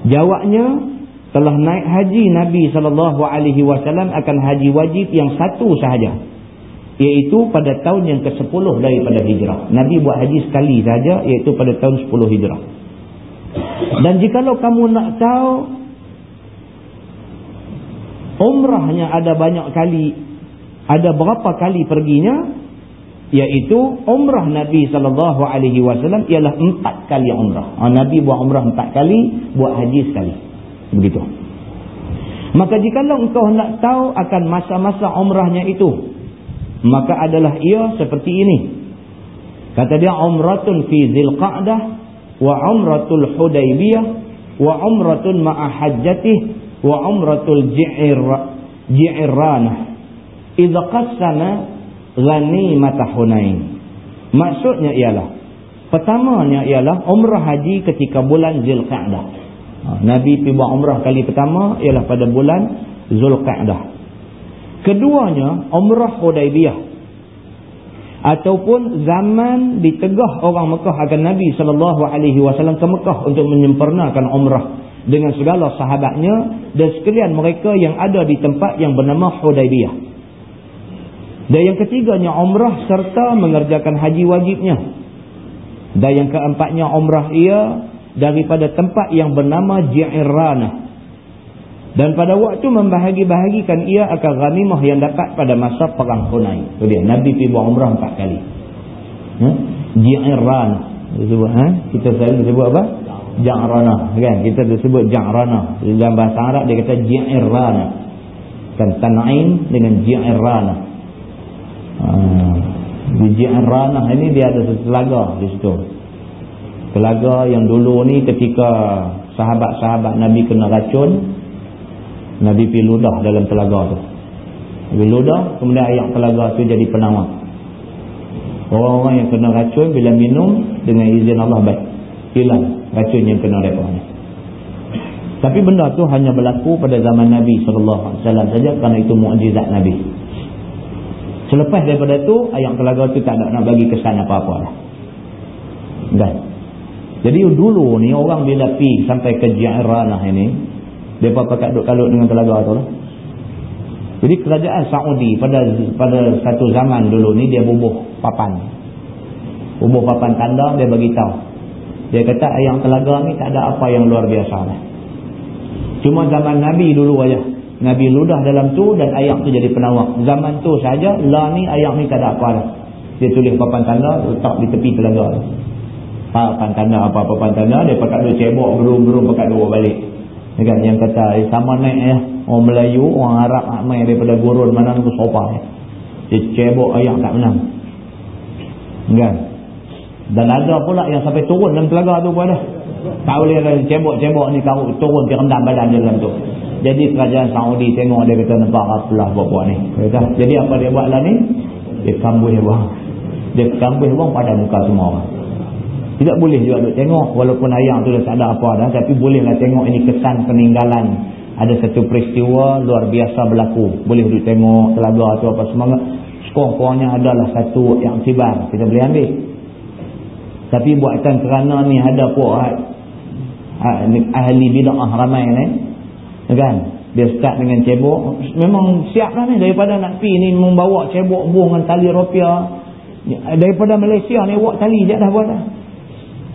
Jawabnya telah naik haji Nabi sallallahu alaihi wasallam akan haji wajib yang satu sahaja. Iaitu pada tahun yang ke-10 daripada hijrah. Nabi buat haji sekali saja iaitu pada tahun 10 hijrah. Dan jikalau kamu nak tahu umrahnya ada banyak kali. Ada berapa kali perginya? Iaitu umrah Nabi SAW ialah empat kali umrah. Ha, Nabi buat umrah empat kali buat haji sekali. Begitu. Maka jikalau engkau nak tahu akan masa-masa umrahnya itu maka adalah ia seperti ini. Kata dia umratun fi zilqa'dah wa umratul hudaybiyah wa umratun ma'ahajjatih wa umratul ji'ir ji'irranah. Idza qassama ghanimata hunain. Maksudnya ialah pertamanya ialah umrah haji ketika bulan zulqa'dah. Ha, nabi pergi buat umrah kali pertama ialah pada bulan zulqa'dah. Keduanya umrah hudaybiyah. Ataupun zaman ditegah orang Mekah akan Nabi wasallam ke Mekah untuk menyempurnakan umrah dengan segala sahabatnya dan sekalian mereka yang ada di tempat yang bernama Hudaybiyah. Dan yang ketiganya umrah serta mengerjakan haji wajibnya. Dan yang keempatnya umrah ia daripada tempat yang bernama Ji'irranah. Dan pada waktu membahagi-bahagikan ia akan ghanimah yang dapat pada masa perang Hunain. Itu dia. Nabi pergi buat umrah empat kali. Ha? Ji'irranah. Ha? Kita selalu sebut apa? Ja'rana kan? Kita disebut Ja'rana. Dalam bahasa Arab dia kata Ji'irrana kan? Tan'im dengan Ji'irrana ha. di Ji'irrana ini dia ada telaga di situ. Telaga yang dulu ni ketika sahabat-sahabat Nabi kena racun Nabi pergi ludah dalam telaga tu. Nabi ludah kemudian ayak telaga tu jadi penawar. Orang-orang yang kena racun bila minum dengan izin Allah baik hilang racun yang kena mereka ni. Tapi benda tu hanya berlaku pada zaman Nabi SAW saja kerana itu mukjizat Nabi. Selepas daripada tu, ayat telaga tu tak ada nak bagi kesan apa-apa lah. Dan. Jadi dulu ni orang bila pi sampai ke Jairanah ini, mereka pakai duk kalut dengan telaga tu lah. Jadi kerajaan Saudi pada pada satu zaman dulu ni dia bubuh papan. Bubuh papan tanda dia bagi tahu dia kata ayam telaga ni tak ada apa yang luar biasa. Cuma zaman Nabi dulu aja. Nabi ludah dalam tu dan ayam tu jadi penawar. Zaman tu saja lah ni ayam ni tak ada apa dah. Dia tulis papan tanda letak di tepi telaga. Papan tanda apa papan tanda dia pakai dua cebok gerung-gerung pakai dua balik. Kan yang kata eh, sama naik ya. Orang Melayu, orang Arab nak main daripada gurun mana tu sopa ya. Dia cebok ayam tak menang. Kan? Dan ada pula yang sampai turun dalam telaga tu pun ada. Tak boleh ada cebok-cebok ni kau turun ke rendam badan dia dalam tu. Jadi kerajaan Saudi tengok dia kata nampak apalah buat-buat ni. Jadi apa dia buat lah ni? Dia kambuh bang. Dia kambuh bang pada muka semua orang. Tidak boleh juga duk tengok walaupun ayam tu dah tak ada apa dah. Tapi bolehlah tengok ini kesan peninggalan. Ada satu peristiwa luar biasa berlaku. Boleh duk tengok telaga tu apa semangat. Sekurang-kurangnya adalah satu yang tibar. Kita boleh ambil. Tapi buatan kerana ni ada pun ahli bid'ah ramai ni. Kan? Dia start dengan cebok. Memang siap lah ni daripada nak pi ni membawa cebok buang dengan tali rupiah. daripada Malaysia ni buat tali je dah buat dah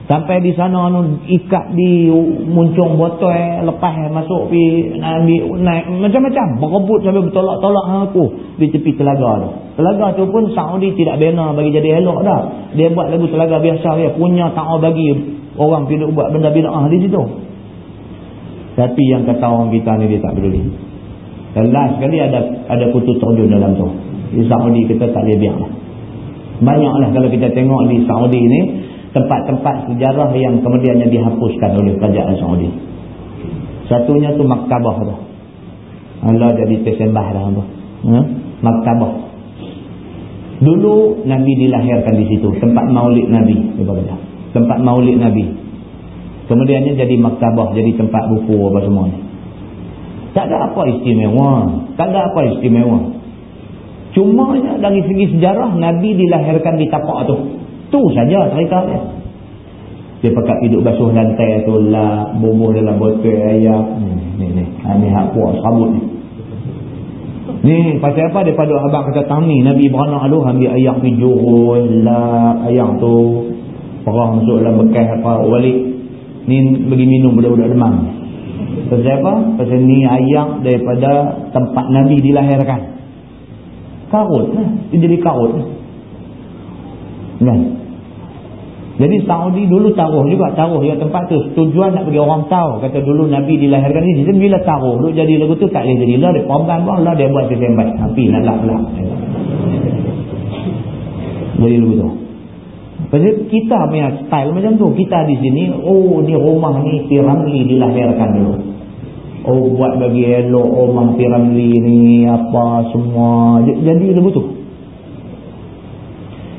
sampai di sana anu ikat di muncung botol lepas masuk pi ambil naik macam-macam. Berebut sampai bertolak-tolak aku. Di tepi telaga tu. Telaga tu pun Saudi tidak bina bagi jadi elok dah. Dia buat lagu telaga biasa dia. Punya tak bagi orang pergi buat benda bid'ah di situ. Tapi yang kata orang kita ni dia tak peduli. Dan last sekali ada ada kutu terjun dalam tu. Di Saudi kita tak boleh biar banyaklah kalau kita tengok di Saudi ni tempat-tempat sejarah yang kemudiannya dihapuskan oleh kerajaan Saudi. Satunya tu maktabah tu. Allah jadi tersembah dah tu. Ha? Maktabah. Dulu Nabi dilahirkan di situ, tempat maulid Nabi Tempat maulid Nabi. Kemudiannya jadi maktabah, jadi tempat buku apa semua ni. Tak ada apa istimewa. Tak ada apa istimewa. Cuma dari segi sejarah Nabi dilahirkan di tapak tu. Tu saja cerita dia. Dia pakai hidup basuh lantai tu lah, bumbuh dalam botol ayam. Ni, ni, ni. Ha, ni hak puak sabut ni. Ni, pasal apa daripada abang kata tami, Nabi beranak tu ambil ayam pergi jurun lah, ayam tu perah masuk dalam bekas apa, balik. Ni bagi minum budak-budak demam. Pasal apa? Pasal ni ayam daripada tempat Nabi dilahirkan. Karut lah. Dia jadi karut lah. Kan? Jadi Saudi dulu taruh juga, taruh yang tempat tu. Tujuan nak bagi orang tahu. Kata dulu Nabi dilahirkan ni. Jadi bila taruh, dulu jadi lagu tu tak boleh jadi. Lah dia pegang bang, lah dia buat sesembat. Api nak lap lap. Jadi lagu tu. Pasal kita punya style macam tu. Kita di sini, oh ni rumah ni Piramli dilahirkan dulu. Oh buat bagi elok rumah Piramli ni apa semua. Jadi lagu tu.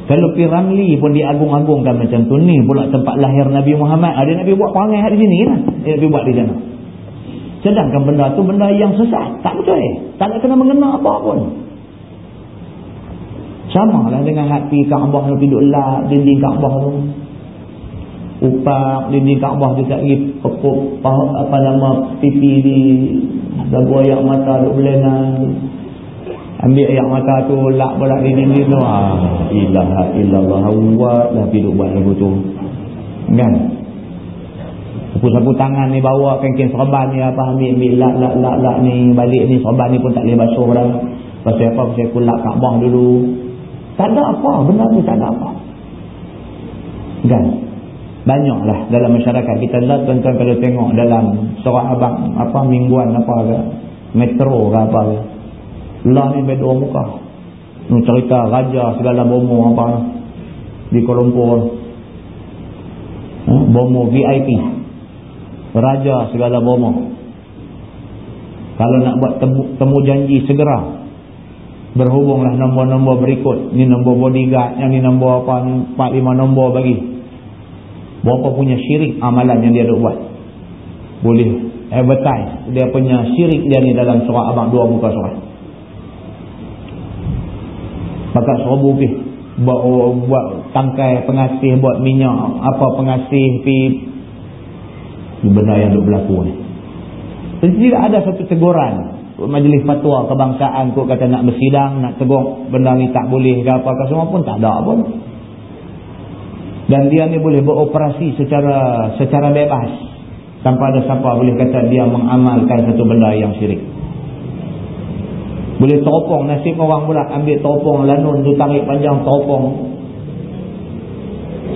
Kalau Piramli pun diagung-agungkan macam tu ni pula tempat lahir Nabi Muhammad. Ada Nabi buat perangai di sini lah. Nabi buat di sana. Sedangkan benda tu benda yang sesat. Tak betul eh. Tak nak kena mengena apa pun. Sama lah dengan hati Kaabah tu duduk lap dinding Kaabah tu. Upak dinding Kaabah tu tak pergi pekuk apa nama pipi di ayak mata duk belenan ambil ayak mata tu lak berat di dinding tu. Ah ilaha illallah buat lah hidup buat lagu tu. Kan? Sapu-sapu tangan ni bawa kengkeng serban ni apa ambil ambil lak lak lak lak ni balik ni serban ni pun tak boleh basuh dah pasal apa? Pasal aku lak Kaabah dulu. Tak ada apa benda tu tak ada apa. Kan? Banyaklah dalam masyarakat kita. Lah tuan-tuan kalau tengok dalam surat abang apa mingguan apa ke metro ke apa ke lah ni berdua muka. Ni cerita raja segala bomo apa di Kuala Lumpur. Ha? Bomo VIP. Raja segala bomo. Kalau nak buat temu, temu janji segera. Berhubunglah nombor-nombor berikut. Ni nombor bodyguard. Yang ni nombor apa. 4-5 nombor bagi. Berapa punya syirik amalan yang dia ada buat. Boleh advertise. Dia punya syirik dia ni dalam surat abang dua muka surat maka serbu pergi buat, buat tangkai pengasih buat minyak apa pengasih pi. Benda yang duk berlaku ni. Tidak ada satu teguran. Majlis fatwa kebangsaan kok kata nak bersidang nak tegur benda ni tak boleh ke apa ke semua pun tak ada pun. Dan dia ni boleh beroperasi secara secara bebas. Tanpa ada siapa boleh kata dia mengamalkan satu benda yang syirik boleh teropong nasib orang pula ambil teropong lanun tu tarik panjang teropong.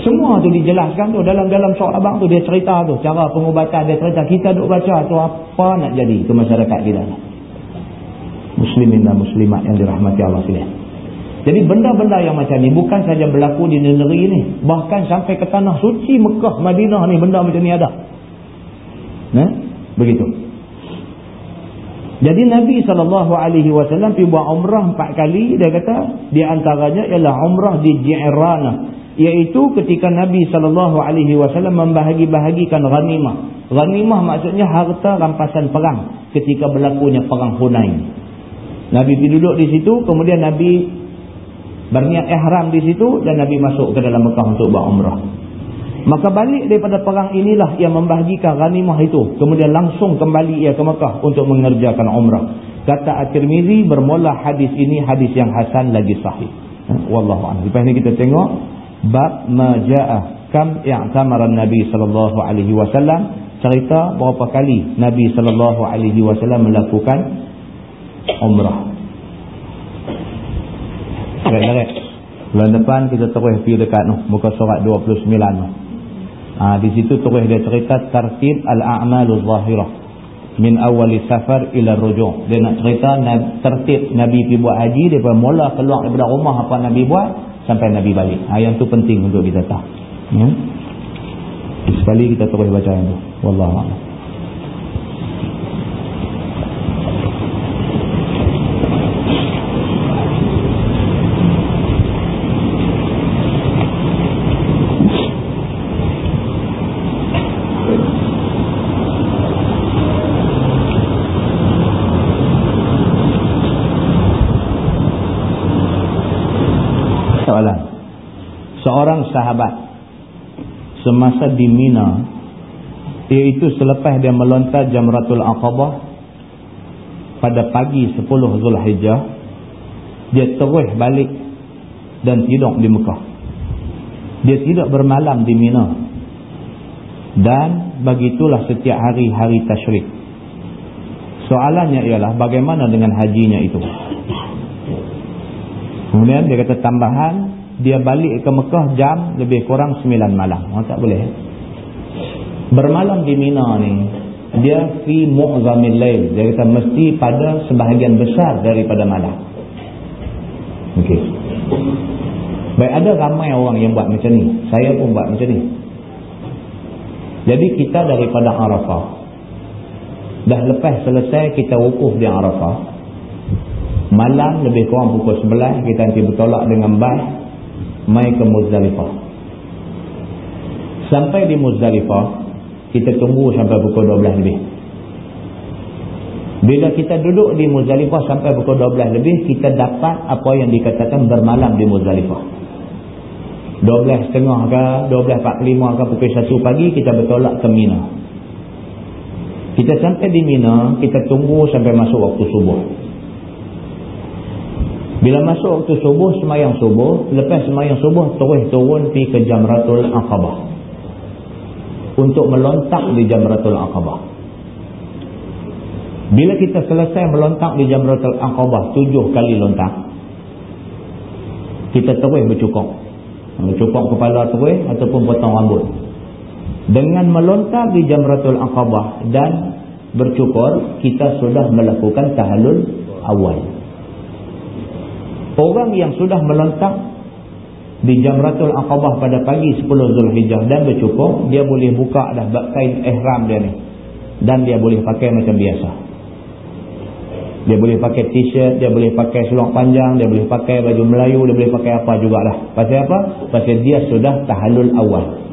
Semua tu dijelaskan tu dalam dalam soal abang tu dia cerita tu cara pengubatan dia cerita kita duk baca tu apa nak jadi ke masyarakat kita muslimin dan muslimat yang dirahmati Allah sekalian. Jadi benda-benda yang macam ni bukan saja berlaku di negeri ni, bahkan sampai ke tanah suci Mekah, Madinah ni benda macam ni ada. Nah, begitu. Jadi Nabi SAW pergi buat umrah empat kali. Dia kata di antaranya ialah umrah di Ji'rana. Iaitu ketika Nabi SAW membahagi-bahagikan ghanimah. Ghanimah maksudnya harta rampasan perang. Ketika berlakunya perang Hunain. Nabi pergi duduk di situ. Kemudian Nabi berniat ihram di situ. Dan Nabi masuk ke dalam Mekah untuk buat umrah. Maka balik daripada perang inilah ia membahagikan ghanimah itu. Kemudian langsung kembali ia ke Mekah untuk mengerjakan umrah. Kata At-Tirmizi bermula hadis ini hadis yang hasan lagi sahih. wallahu a'lam lepas ni kita tengok bab maja'ah kam i'tamara nabi sallallahu alaihi wasallam cerita berapa kali nabi sallallahu alaihi wasallam melakukan umrah Baik-baik. Bulan depan kita terus pergi dekat tu. Muka surat 29 tu. Ha, di situ terus dia cerita tartib al-a'malu zahirah. Min awali safar ila rujuk. Dia nak cerita tertib Nabi pergi buat haji. Pun mula keluar daripada rumah apa Nabi buat. Sampai Nabi balik. Ha, yang tu penting untuk kita tahu. Ya? Sekali kita terus baca yang tu. Wallahu'ala. seorang sahabat semasa di Mina iaitu selepas dia melontar Jamratul Aqabah pada pagi 10 Zulhijjah dia terus balik dan tidur di Mekah. Dia tidak bermalam di Mina. Dan begitulah setiap hari-hari tasyrik. Soalannya ialah bagaimana dengan hajinya itu? Kemudian dia kata tambahan dia balik ke Mekah jam lebih kurang 9 malam. Oh, tak boleh. Bermalam di Mina ni, dia fi mu'zamil lail. Dia kata mesti pada sebahagian besar daripada malam. Okey. Baik, ada ramai orang yang buat macam ni. Saya pun buat macam ni. Jadi kita daripada Arafah. Dah lepas selesai kita wukuf di Arafah. Malam lebih kurang pukul 11 kita nanti bertolak dengan bas mai ke Muzdalifah. Sampai di Muzdalifah, kita tunggu sampai pukul 12 lebih. Bila kita duduk di Muzdalifah sampai pukul 12 lebih, kita dapat apa yang dikatakan bermalam di Muzdalifah. 12.30 ke, 12.45 ke pukul 1 pagi, kita bertolak ke Mina. Kita sampai di Mina, kita tunggu sampai masuk waktu subuh. Bila masuk waktu subuh, semayang subuh. Lepas semayang subuh, terus turun pergi ke Jamratul Aqabah. Untuk melontak di Jamratul Aqabah. Bila kita selesai melontak di Jamratul Aqabah, tujuh kali lontak. Kita terus bercukup. Bercukup kepala terus ataupun potong rambut. Dengan melontak di Jamratul Aqabah dan bercukur, kita sudah melakukan tahalul awal. Orang yang sudah melontak di Jamratul Aqabah pada pagi 10 Zulhijjah dan bercukup, dia boleh buka dah kain ihram dia ni. Dan dia boleh pakai macam biasa. Dia boleh pakai t-shirt, dia boleh pakai seluar panjang, dia boleh pakai baju Melayu, dia boleh pakai apa jugalah. Pasal apa? Pasal dia sudah tahalul awal.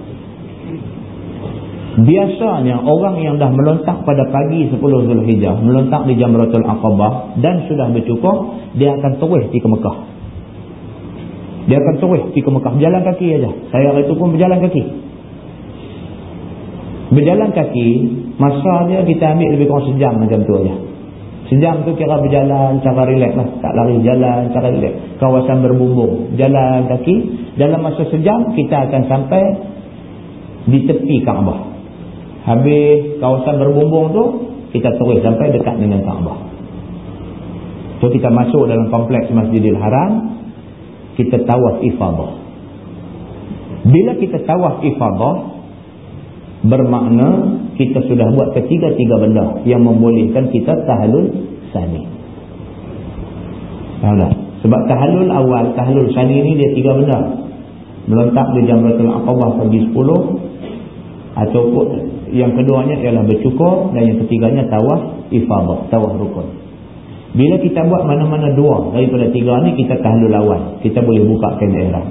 Biasanya orang yang dah melontak pada pagi 10 Zulhijjah, melontak di Jamratul Aqabah dan sudah bercukup, dia akan terus pergi ke Mekah. Dia akan terus pergi ke Mekah. Berjalan kaki aja. Saya hari itu pun berjalan kaki. Berjalan kaki, masa dia kita ambil lebih kurang sejam macam tu aja. Sejam tu kira berjalan cara relax lah. Tak lari jalan cara relax. Kawasan berbumbung. Jalan kaki. Dalam masa sejam kita akan sampai di tepi Kaabah. Habis kawasan berbumbung tu, kita terus sampai dekat dengan Kaabah. So kita masuk dalam kompleks Masjidil Haram, kita tawaf ifadah. Bila kita tawaf ifadah, bermakna kita sudah buat ketiga-tiga benda yang membolehkan kita tahalul sani. Tahulah. Sebab tahalul awal, tahalul sani ni dia tiga benda. Melontak di Jamratul Aqabah pagi 10 ataupun yang keduanya ialah bercukur dan yang ketiganya tawaf ifadah, tawaf rukun. Bila kita buat mana-mana dua daripada tiga ni kita tahlul awal. Kita boleh buka ihram.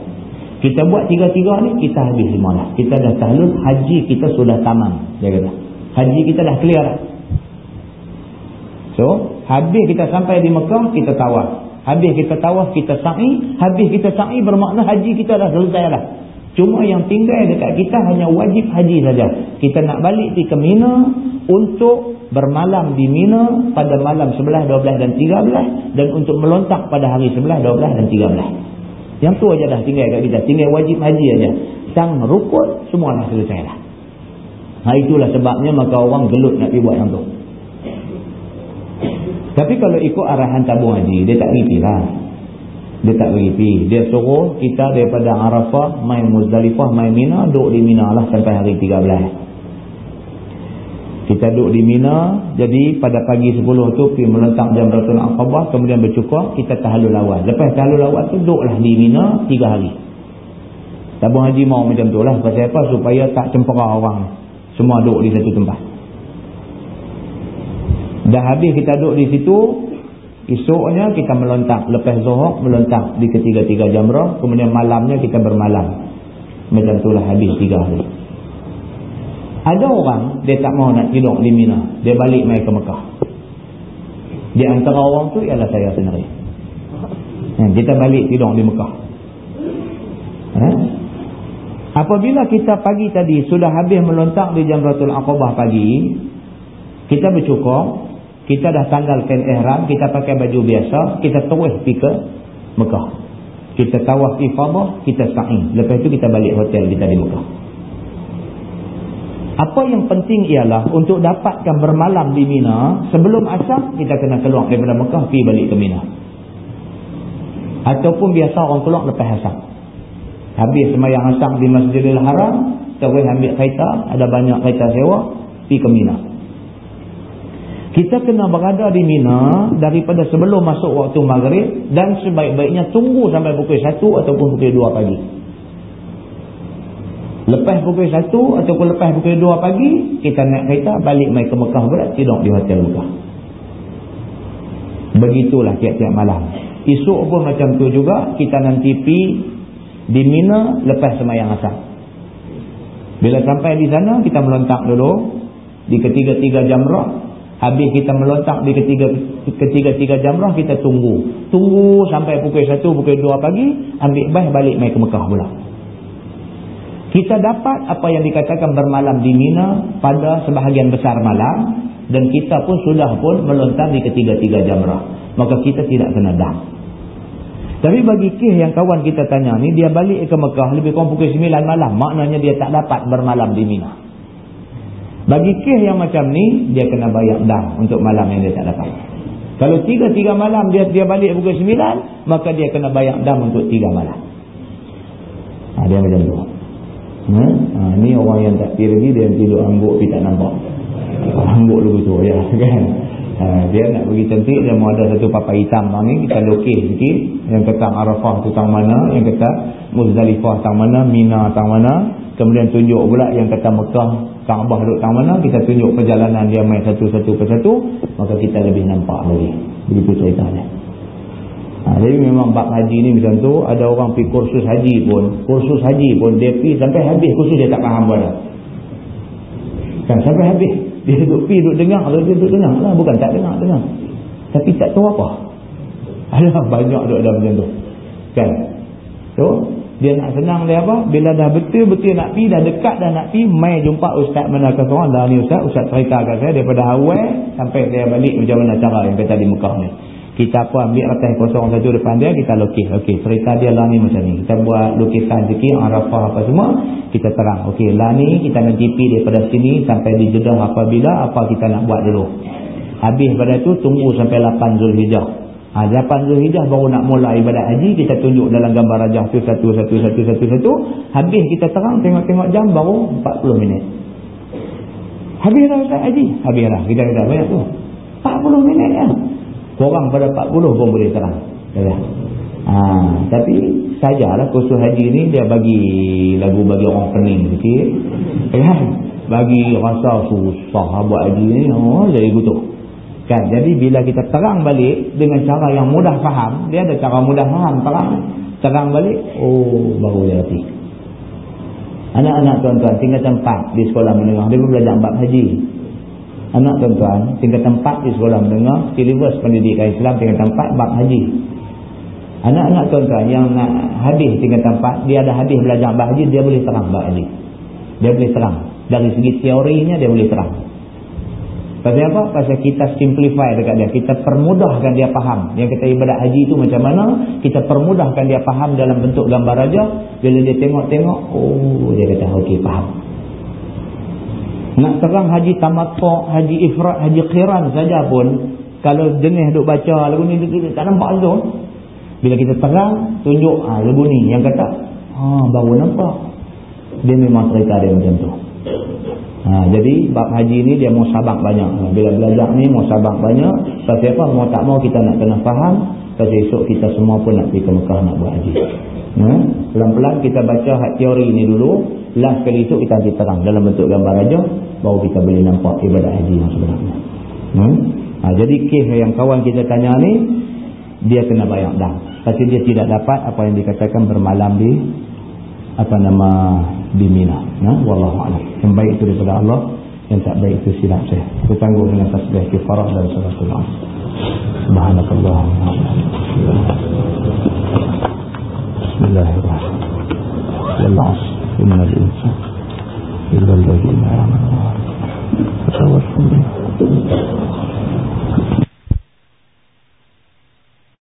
Kita buat tiga-tiga ni kita habis lima. Kita dah tahlul, haji kita sudah tamam. Dia kata. Haji kita dah clear. So, habis kita sampai di Mekah, kita tawaf. Habis kita tawaf, kita sa'i. Habis kita sa'i bermakna haji kita dah selesai lah. Cuma yang tinggal dekat kita hanya wajib haji saja. Kita nak balik ke Mina untuk bermalam di Mina pada malam 11, 12 dan 13 dan untuk melontak pada hari 11, 12 dan 13. Yang tu aja dah tinggal kat kita. Tinggal wajib haji aja. Sang rukun semua dah selesai dah. Ha, itulah sebabnya maka orang gelut nak pergi buat yang tu. Tapi kalau ikut arahan tabung haji, dia tak pergi lah. Dia tak pergi Dia suruh kita daripada Arafah, main Muzdalifah, main Mina, duduk di Mina lah sampai hari 13. Kita duduk di Mina, jadi pada pagi 10 tu pergi melentang jam Rasul Aqabah, kemudian bercukur, kita tahalul awal. Lepas tahalul awal tu duduklah di Mina 3 hari. Tabung haji mau macam tu lah. Pasal apa? Supaya tak cempera orang. Semua duduk di satu tempat. Dah habis kita duduk di situ, esoknya kita melontak. Lepas zuhur, melontak di ketiga-tiga jamrah. Kemudian malamnya kita bermalam. Macam itulah habis 3 hari. Ada orang dia tak mau nak tidur di Mina. Dia balik mai ke Mekah. Di antara orang tu ialah saya sendiri. Ha, kita balik tidur di Mekah. Ha? Apabila kita pagi tadi sudah habis melontak di Jamratul Aqabah pagi, kita bercukur, kita dah tanggalkan ihram, kita pakai baju biasa, kita terus ke Mekah. Kita tawaf ifadah, kita sa'i. Lepas itu kita balik hotel kita di Mekah. Apa yang penting ialah untuk dapatkan bermalam di Mina, sebelum asar kita kena keluar daripada Mekah pergi balik ke Mina. Ataupun biasa orang keluar lepas asar. Habis semayang asar di Masjidil Haram, terus ambil kereta, ada banyak kereta sewa, pergi ke Mina. Kita kena berada di Mina daripada sebelum masuk waktu maghrib dan sebaik-baiknya tunggu sampai pukul 1 ataupun pukul 2 pagi. Lepas pukul 1 ataupun lepas pukul 2 pagi, kita naik kereta balik mai ke Mekah berat, tidur di hotel Mekah. Begitulah tiap-tiap malam. Esok pun macam tu juga, kita nanti pi di Mina lepas semayang asal. Bila sampai di sana, kita melontak dulu di ketiga-tiga jamrah. Habis kita melontak di ketiga-tiga jamrah, kita tunggu. Tunggu sampai pukul 1, pukul 2 pagi, ambil bah balik mai ke Mekah pula. Kita dapat apa yang dikatakan bermalam di Mina pada sebahagian besar malam dan kita pun sudah pun melontar di ketiga-tiga jamrah. Maka kita tidak kena dam. Tapi bagi kih yang kawan kita tanya ni, dia balik ke Mekah lebih kurang pukul 9 malam. Maknanya dia tak dapat bermalam di Mina. Bagi kih yang macam ni, dia kena bayar dam untuk malam yang dia tak dapat. Kalau tiga-tiga malam dia dia balik pukul 9, maka dia kena bayar dam untuk tiga malam. Ha, dia macam tu. Ha? Ha, ni orang yang tak pergi dia tidur angguk tapi tak nampak. Angguk dulu tu ya (laughs) kan. Ha, dia nak pergi cantik dia mau ada satu papai hitam tang ni kita lukis sikit yang kata Arafah tu tang mana yang kata Muzdalifah tang mana Mina tang mana kemudian tunjuk pula yang kata Mekah Kaabah duduk tang mana kita tunjuk perjalanan dia main satu-satu persatu maka kita lebih nampak lagi begitu cerita dia Ha, jadi memang bab haji ni macam tu, ada orang pergi kursus haji pun, kursus haji pun dia pergi sampai habis kursus dia tak faham pun dah. Kan sampai habis. Dia duduk pergi, duduk dengar, kalau dia duduk dengar lah, bukan tak dengar, dengar. Tapi tak tahu apa. Ada (laughs) banyak duduk dalam macam tu. Kan? So, dia nak senang dia apa? Bila dah betul-betul nak pergi, dah dekat dah nak pergi, mai jumpa ustaz mana kata orang, dah ni ustaz, ustaz cerita kat saya daripada awal sampai saya balik macam mana cara yang kata di Mekah ni. Kita pun ambil atas kosong satu depan dia kita lukis. Okey cerita dia lah ni macam ni. Kita buat lukisan sikit arafah apa semua kita terang. Okey lah ni kita nak GP daripada sini sampai di Jeddah apabila apa kita nak buat dulu. Habis pada tu tunggu sampai 8 Zulhijjah ha, 8 Zulhijjah baru nak mula ibadat haji kita tunjuk dalam gambar rajah tu satu satu satu satu satu habis kita terang tengok-tengok jam baru 40 minit habis dah Ustaz haji habis dah kita kata banyak tu 40 minit ya Korang pada 40 pun boleh terang. Ya. Ha, tapi sajalah kursus haji ni dia bagi lagu bagi orang pening sikit. Ya. Bagi rasa susah buat haji ni. Oh, jadi gitu. Kan? Jadi bila kita terang balik dengan cara yang mudah faham. Dia ada cara mudah faham. Terang. Terang balik. Oh, baru dia hati. Anak-anak tuan-tuan tinggal tempat di sekolah menengah. Dia belajar empat haji anak tuan-tuan tinggal tempat di sekolah mendengar silibus pendidikan Islam tinggal tempat bab haji anak-anak tuan-tuan yang nak habis tinggal tempat dia ada habis belajar bab haji dia boleh terang bab haji dia boleh terang dari segi teorinya dia boleh terang Pasal apa? Pasal kita simplify dekat dia. Kita permudahkan dia faham. Yang kita ibadat haji itu macam mana? Kita permudahkan dia faham dalam bentuk gambar raja. Bila dia tengok-tengok, oh dia kata okey faham. Nak terang haji tamatok, haji ifrat, haji qiran saja pun. Kalau jenis duk baca lagu ni, tak nampak tu. Bila kita terang, tunjuk ha, lagu ni. Yang kata, ah baru nampak. Dia memang cerita dia macam tu. Ha, jadi bab haji ni dia mau sabak banyak. Ha, bila belajar ni mau sabak banyak. Pasal apa? Mau tak mau kita nak kena faham. Pasal esok kita semua pun nak pergi ke Mekah nak buat haji. Ha? Pelan-pelan kita baca hak teori ni dulu. Last kali esok kita nanti terang dalam bentuk gambar aja. Baru kita boleh nampak ibadat haji yang sebenarnya. Ha? Ha, jadi kes yang kawan kita tanya ni. Dia kena bayar dah. Tapi dia tidak dapat apa yang dikatakan bermalam di apa nama di Mina. Nah, wallahu a'lam. Yang baik itu daripada Allah, yang tak baik itu silap saya. Kita tanggung dengan tasbih kifarah dan salatul asr. Subhanakallah. Bismillahirrahmanirrahim. Innal insana illa alladhina amanu wa salihati.